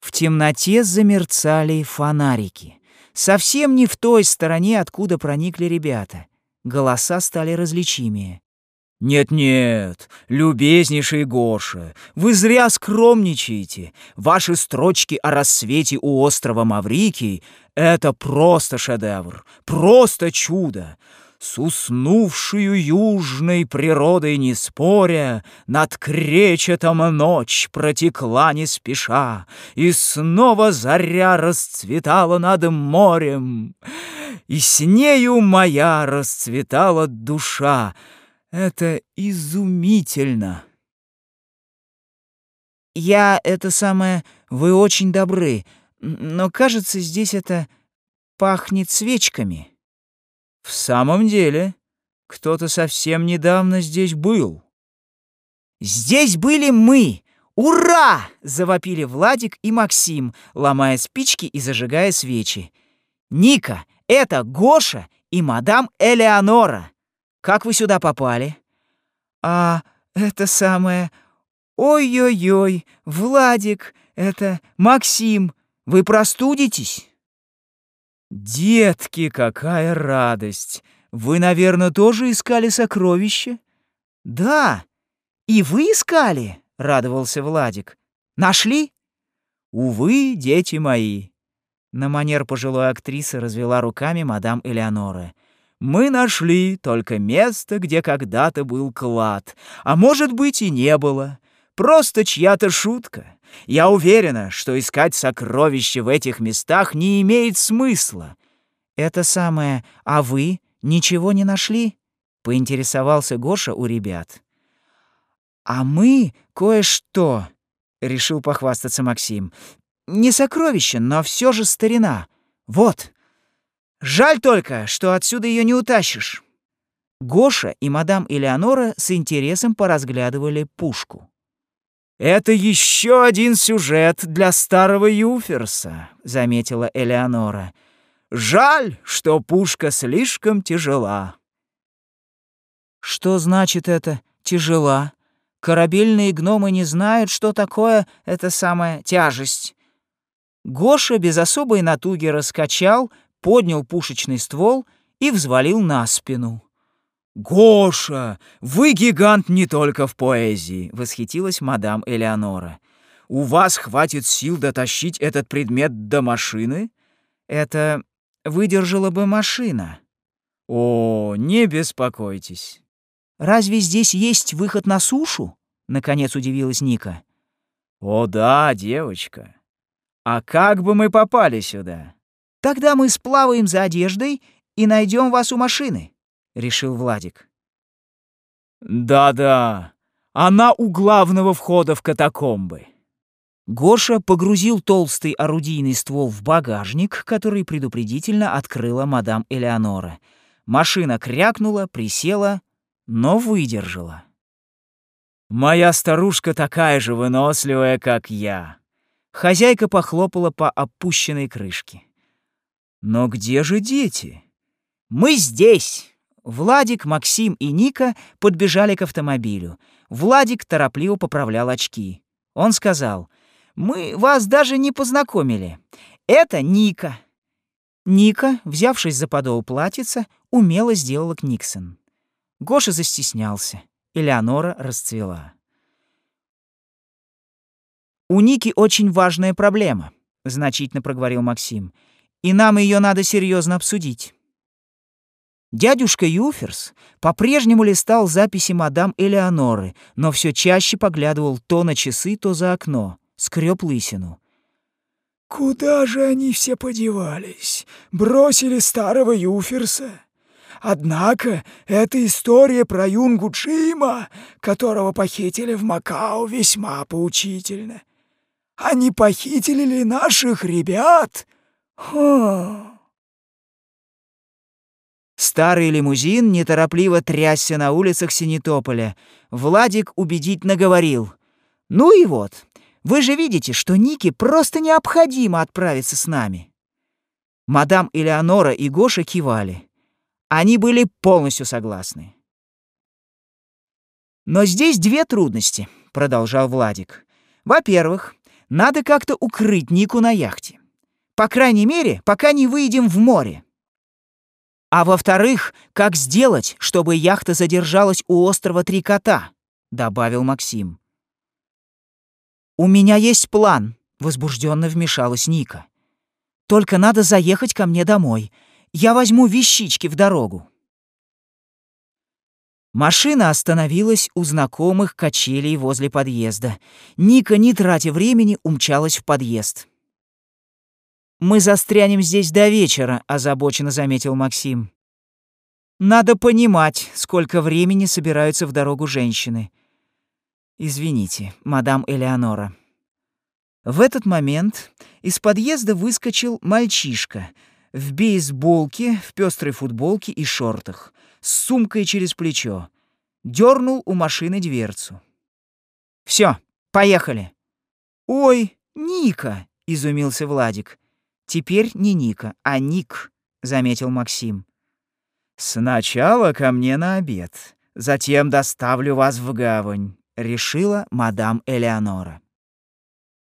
В темноте замерцали фонарики. Совсем не в той стороне, откуда проникли ребята. Голоса стали различимее. «Нет-нет, любезнейший Гоша, вы зря скромничаете. Ваши строчки о рассвете у острова Маврикий — это просто шедевр, просто чудо. С уснувшую южной природой не споря, Над кречетом ночь протекла не спеша, И снова заря расцветала над морем, И с нею моя расцветала душа. Это изумительно. Я это самое... Вы очень добры, но, кажется, здесь это пахнет свечками. В самом деле, кто-то совсем недавно здесь был. Здесь были мы! Ура! завопили Владик и Максим, ломая спички и зажигая свечи. Ника, это Гоша и мадам Элеонора. Как вы сюда попали? А это самое... Ой-ой-ой, Владик, это Максим. Вы простудитесь? «Детки, какая радость! Вы, наверное, тоже искали сокровища?» «Да, и вы искали?» — радовался Владик. «Нашли?» «Увы, дети мои!» На манер пожилой актрисы развела руками мадам Элеонора. «Мы нашли только место, где когда-то был клад, а может быть и не было. Просто чья-то шутка. Я уверена, что искать сокровища в этих местах не имеет смысла. Это самое, а вы ничего не нашли? Поинтересовался Гоша у ребят. А мы кое-что, решил похвастаться Максим. Не сокровище, но все же старина. Вот. Жаль только, что отсюда ее не утащишь. Гоша и мадам Элеонора с интересом поразглядывали пушку. «Это еще один сюжет для старого Юферса», — заметила Элеонора. «Жаль, что пушка слишком тяжела». «Что значит это «тяжела»? Корабельные гномы не знают, что такое эта самая тяжесть». Гоша без особой натуги раскачал, поднял пушечный ствол и взвалил на спину. «Гоша, вы гигант не только в поэзии!» — восхитилась мадам Элеонора. «У вас хватит сил дотащить этот предмет до машины?» «Это выдержала бы машина». «О, не беспокойтесь». «Разве здесь есть выход на сушу?» — наконец удивилась Ника. «О да, девочка. А как бы мы попали сюда?» «Тогда мы сплаваем за одеждой и найдем вас у машины» решил Владик. Да-да, она у главного входа в катакомбы. Гоша погрузил толстый орудийный ствол в багажник, который предупредительно открыла мадам Элеонора. Машина крякнула, присела, но выдержала. «Моя старушка такая же выносливая, как я». Хозяйка похлопала по опущенной крышке. «Но где же дети?» «Мы здесь!» Владик, Максим и Ника подбежали к автомобилю. Владик торопливо поправлял очки. Он сказал, «Мы вас даже не познакомили. Это Ника». Ника, взявшись за подол платьица, умело сделала Книксон. Гоша застеснялся. Элеонора расцвела. «У Ники очень важная проблема», — значительно проговорил Максим. «И нам ее надо серьезно обсудить». Дядюшка Юферс по-прежнему листал записи мадам Элеоноры, но все чаще поглядывал то на часы, то за окно, скреб лысину. «Куда же они все подевались? Бросили старого Юферса? Однако эта история про Юнгу Джима, которого похитили в Макао, весьма поучительна. Они похитили ли наших ребят? Хм...» Старый лимузин неторопливо трясся на улицах Синетополя. Владик убедительно говорил. «Ну и вот, вы же видите, что Нике просто необходимо отправиться с нами». Мадам Элеонора и Гоша кивали. Они были полностью согласны. «Но здесь две трудности», — продолжал Владик. «Во-первых, надо как-то укрыть Нику на яхте. По крайней мере, пока не выйдем в море. А во-вторых, как сделать, чтобы яхта задержалась у острова Три Кота?» — добавил Максим. «У меня есть план», — возбужденно вмешалась Ника. «Только надо заехать ко мне домой. Я возьму вещички в дорогу». Машина остановилась у знакомых качелей возле подъезда. Ника, не тратя времени, умчалась в подъезд. «Мы застрянем здесь до вечера», — озабоченно заметил Максим. «Надо понимать, сколько времени собираются в дорогу женщины. Извините, мадам Элеонора». В этот момент из подъезда выскочил мальчишка в бейсболке, в пестрой футболке и шортах, с сумкой через плечо. Дернул у машины дверцу. Все, поехали. «Ой, Ника!» — изумился Владик. Теперь не Ника, а Ник, заметил Максим. Сначала ко мне на обед, затем доставлю вас в гавань, решила мадам Элеонора.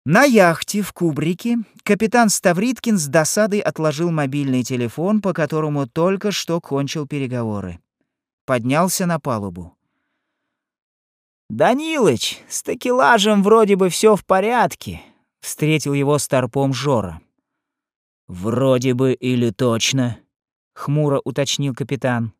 На яхте в кубрике капитан Ставриткин с досадой отложил мобильный телефон, по которому только что кончил переговоры. Поднялся на палубу. «Данилыч, с такелажем вроде бы все в порядке», — встретил его старпом Жора. «Вроде бы или точно», — хмуро уточнил капитан.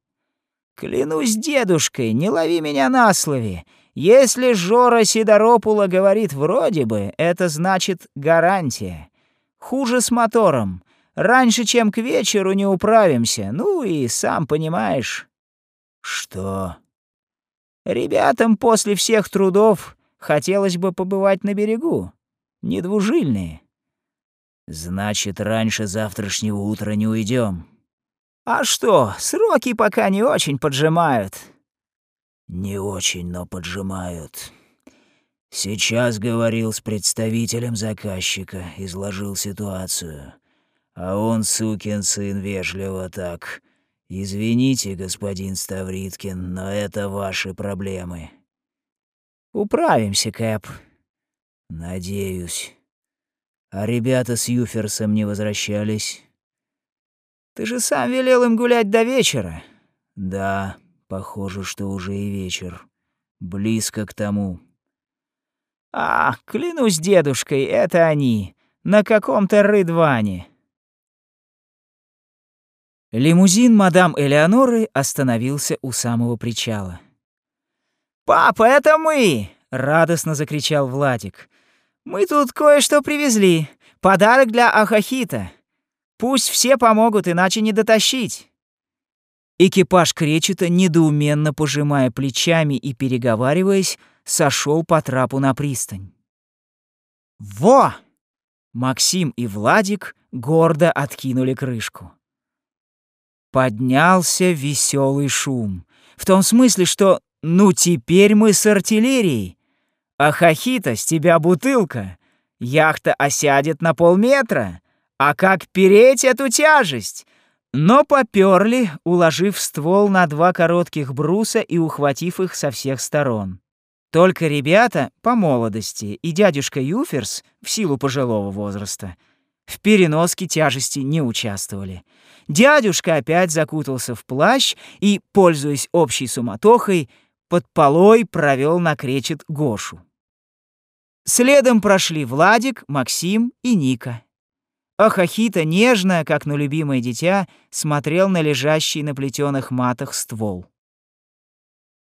«Клянусь дедушкой, не лови меня на слове. Если Жора Сидоропула говорит «вроде бы», это значит гарантия. Хуже с мотором. Раньше, чем к вечеру, не управимся. Ну и сам понимаешь». «Что?» «Ребятам после всех трудов хотелось бы побывать на берегу. Недвужильные». Значит, раньше завтрашнего утра не уйдем. А что, сроки пока не очень поджимают. Не очень, но поджимают. Сейчас говорил с представителем заказчика, изложил ситуацию. А он, сукин сын, вежливо так. «Извините, господин Ставриткин, но это ваши проблемы». «Управимся, Кэп». «Надеюсь». А ребята с Юферсом не возвращались. Ты же сам велел им гулять до вечера. Да, похоже, что уже и вечер. Близко к тому. А, клянусь дедушкой, это они. На каком-то рыдване. Лимузин мадам Элеоноры остановился у самого причала. «Папа, это мы!» — радостно закричал Владик. Мы тут кое-что привезли. Подарок для Ахахита. Пусть все помогут, иначе не дотащить». Экипаж Кречета, недоуменно пожимая плечами и переговариваясь, сошел по трапу на пристань. «Во!» Максим и Владик гордо откинули крышку. Поднялся веселый шум. В том смысле, что «ну теперь мы с артиллерией», а хахита, с тебя бутылка. Яхта осядет на полметра. А как переть эту тяжесть? Но попёрли, уложив ствол на два коротких бруса и ухватив их со всех сторон. Только ребята по молодости и дядюшка Юферс в силу пожилого возраста в переноске тяжести не участвовали. Дядюшка опять закутался в плащ и, пользуясь общей суматохой, под полой провел на кречет Гошу. Следом прошли Владик, Максим и Ника. Ахахита, нежно, как на любимое дитя, смотрел на лежащий на плетеных матах ствол.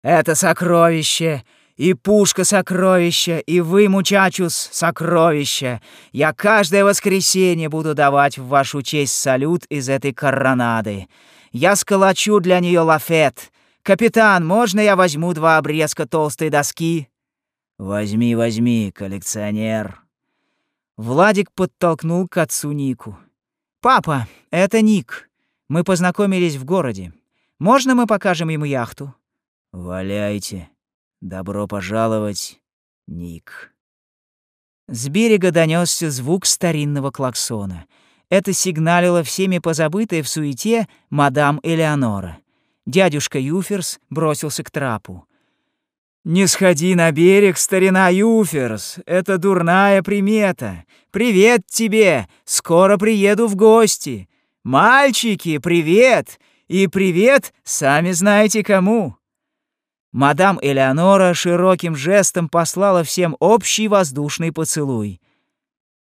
«Это сокровище! И пушка сокровища, и вы, мучачус, сокровища! Я каждое воскресенье буду давать в вашу честь салют из этой коронады. Я сколочу для нее лафет. Капитан, можно я возьму два обрезка толстой доски?» «Возьми, возьми, коллекционер!» Владик подтолкнул к отцу Нику. «Папа, это Ник. Мы познакомились в городе. Можно мы покажем ему яхту?» «Валяйте. Добро пожаловать, Ник». С берега донесся звук старинного клаксона. Это сигналило всеми позабытая в суете мадам Элеонора. Дядюшка Юферс бросился к трапу. «Не сходи на берег, старина Юферс, это дурная примета. Привет тебе, скоро приеду в гости. Мальчики, привет! И привет, сами знаете кому». Мадам Элеонора широким жестом послала всем общий воздушный поцелуй.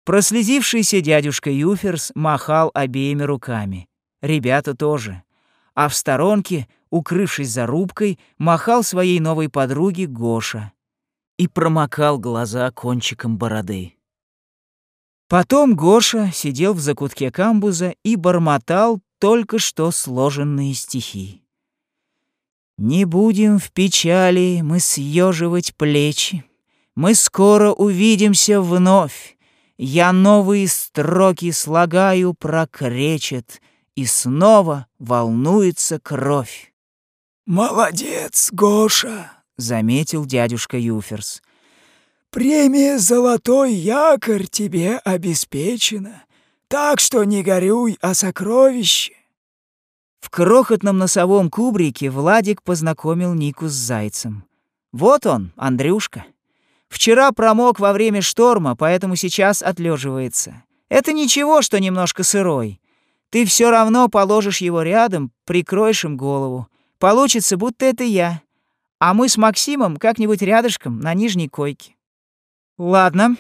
Прослезившийся дядюшка Юферс махал обеими руками. Ребята тоже. А в сторонке укрывшись за рубкой, махал своей новой подруге Гоша и промокал глаза кончиком бороды. Потом Гоша сидел в закутке камбуза и бормотал только что сложенные стихи. «Не будем в печали мы съеживать плечи, мы скоро увидимся вновь, я новые строки слагаю, прокречет, и снова волнуется кровь. «Молодец, Гоша!» — заметил дядюшка Юферс. «Премия «Золотой якорь» тебе обеспечена, так что не горюй о сокровище». В крохотном носовом кубрике Владик познакомил Нику с зайцем. Вот он, Андрюшка. Вчера промок во время шторма, поэтому сейчас отлеживается. Это ничего, что немножко сырой. Ты все равно положишь его рядом, прикроешь им голову. Получится, будто это я. А мы с Максимом как-нибудь рядышком на нижней койке. Ладно.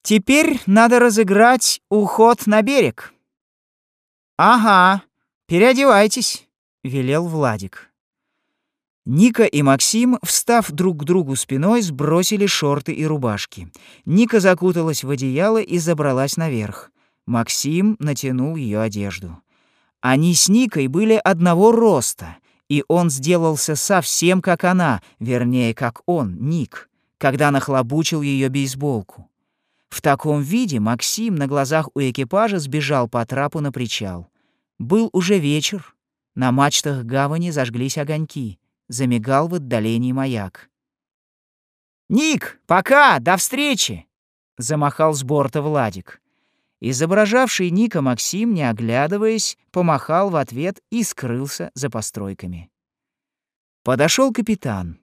Теперь надо разыграть уход на берег. Ага, переодевайтесь, велел Владик. Ника и Максим, встав друг к другу спиной, сбросили шорты и рубашки. Ника закуталась в одеяло и забралась наверх. Максим натянул ее одежду. Они с Никой были одного роста, и он сделался совсем как она, вернее, как он, Ник, когда нахлобучил ее бейсболку. В таком виде Максим на глазах у экипажа сбежал по трапу на причал. Был уже вечер. На мачтах гавани зажглись огоньки. Замигал в отдалении маяк. «Ник, пока! До встречи!» — замахал с борта Владик. Изображавший Ника Максим, не оглядываясь, помахал в ответ и скрылся за постройками. Подошел капитан.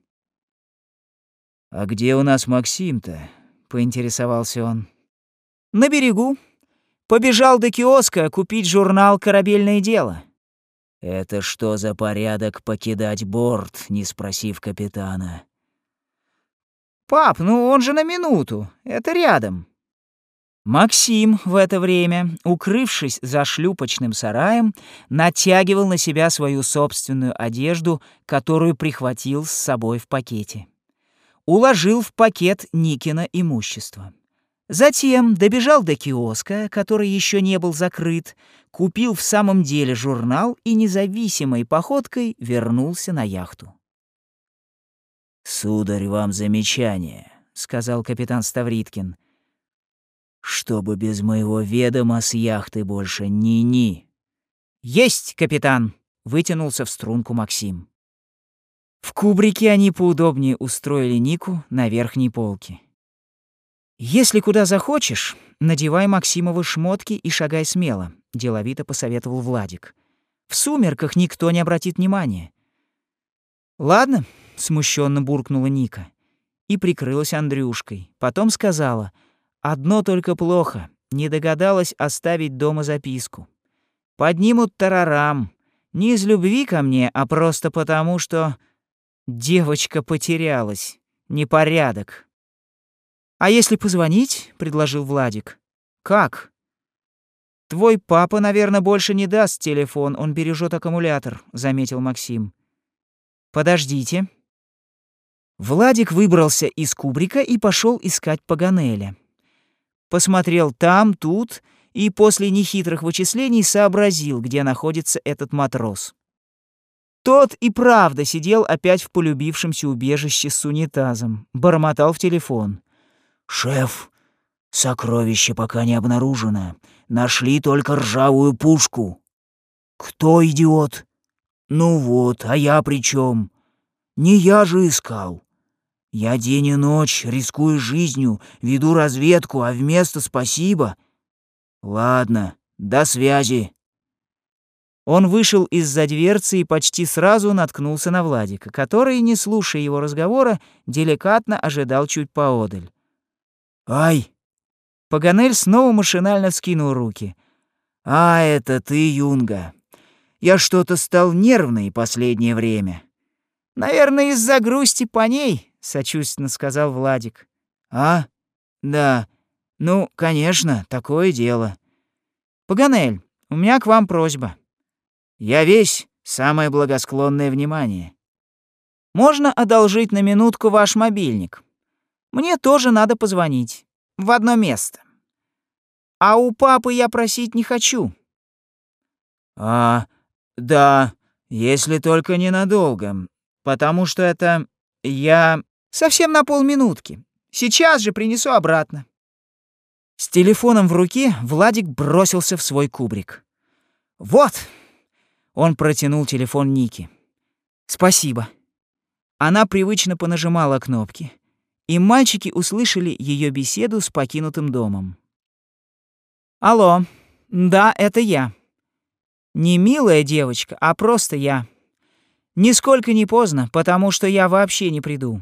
«А где у нас Максим-то?» — поинтересовался он. «На берегу. Побежал до киоска купить журнал «Корабельное дело». «Это что за порядок покидать борт, не спросив капитана?» «Пап, ну он же на минуту. Это рядом», Максим в это время, укрывшись за шлюпочным сараем, натягивал на себя свою собственную одежду, которую прихватил с собой в пакете. Уложил в пакет Никина имущество. Затем добежал до киоска, который еще не был закрыт, купил в самом деле журнал и независимой походкой вернулся на яхту. «Сударь, вам замечание», — сказал капитан Ставриткин чтобы без моего ведома с яхты больше ни-ни. «Есть, капитан!» — вытянулся в струнку Максим. В кубрике они поудобнее устроили Нику на верхней полке. «Если куда захочешь, надевай Максимовы шмотки и шагай смело», — деловито посоветовал Владик. «В сумерках никто не обратит внимания». «Ладно», — смущенно буркнула Ника и прикрылась Андрюшкой. Потом сказала — Одно только плохо. Не догадалась оставить дома записку. Поднимут тарарам. Не из любви ко мне, а просто потому, что девочка потерялась. Непорядок. «А если позвонить?» — предложил Владик. «Как?» «Твой папа, наверное, больше не даст телефон, он бережет аккумулятор», — заметил Максим. «Подождите». Владик выбрался из кубрика и пошел искать Паганеля посмотрел там, тут и после нехитрых вычислений сообразил, где находится этот матрос. Тот и правда сидел опять в полюбившемся убежище с унитазом, бормотал в телефон. «Шеф, сокровище пока не обнаружено. Нашли только ржавую пушку». «Кто идиот?» Ну вот, а я при чем? Не я же искал. Я день и ночь, рискую жизнью, веду разведку, а вместо спасибо... Ладно, до связи. Он вышел из-за дверцы и почти сразу наткнулся на Владика, который, не слушая его разговора, деликатно ожидал чуть поодаль. «Ай!» Паганель снова машинально вскинул руки. «А, это ты, Юнга. Я что-то стал нервный последнее время». «Наверное, из-за грусти по ней», — сочувственно сказал Владик. «А? Да. Ну, конечно, такое дело». «Паганель, у меня к вам просьба». «Я весь самое благосклонное внимание». «Можно одолжить на минутку ваш мобильник? Мне тоже надо позвонить. В одно место. А у папы я просить не хочу». «А, да, если только ненадолго, потому что это... я...» «Совсем на полминутки. Сейчас же принесу обратно». С телефоном в руке Владик бросился в свой кубрик. «Вот!» Он протянул телефон Ники. «Спасибо». Она привычно понажимала кнопки, и мальчики услышали ее беседу с покинутым домом. «Алло, да, это я. Не милая девочка, а просто я. Нисколько не поздно, потому что я вообще не приду.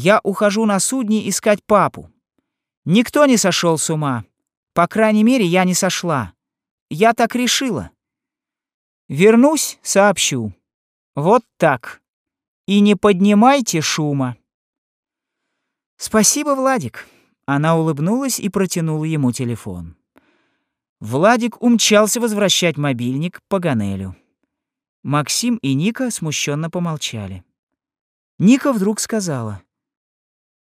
Я ухожу на судне искать папу. Никто не сошел с ума. По крайней мере, я не сошла. Я так решила. Вернусь, сообщу. Вот так. И не поднимайте шума. Спасибо, Владик. Она улыбнулась и протянула ему телефон. Владик умчался возвращать мобильник по Ганелю. Максим и Ника смущенно помолчали. Ника вдруг сказала.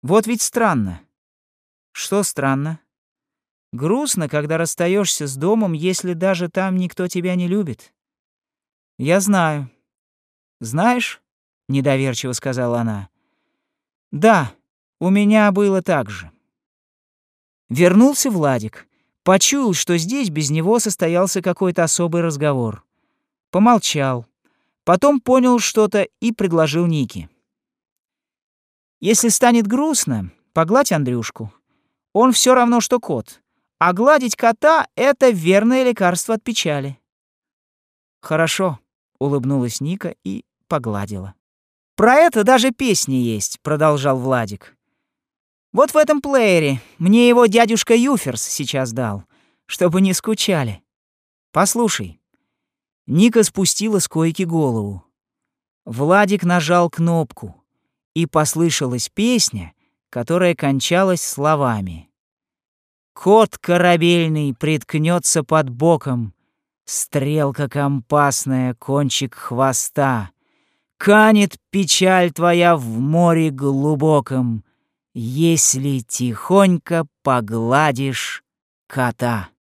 «Вот ведь странно. Что странно? Грустно, когда расстаешься с домом, если даже там никто тебя не любит. Я знаю. Знаешь? Недоверчиво сказала она. Да, у меня было так же. Вернулся Владик. Почуял, что здесь без него состоялся какой-то особый разговор. Помолчал. Потом понял что-то и предложил Нике. «Если станет грустно, погладь Андрюшку. Он все равно, что кот. А гладить кота — это верное лекарство от печали. «Хорошо», — улыбнулась Ника и погладила. «Про это даже песни есть», — продолжал Владик. «Вот в этом плеере мне его дядюшка Юферс сейчас дал, чтобы не скучали. Послушай». Ника спустила с койки голову. Владик нажал кнопку, и послышалась песня, которая кончалась словами. «Кот корабельный приткнется под боком, стрелка компасная, кончик хвоста. Канет печаль твоя в море глубоком, если тихонько погладишь кота».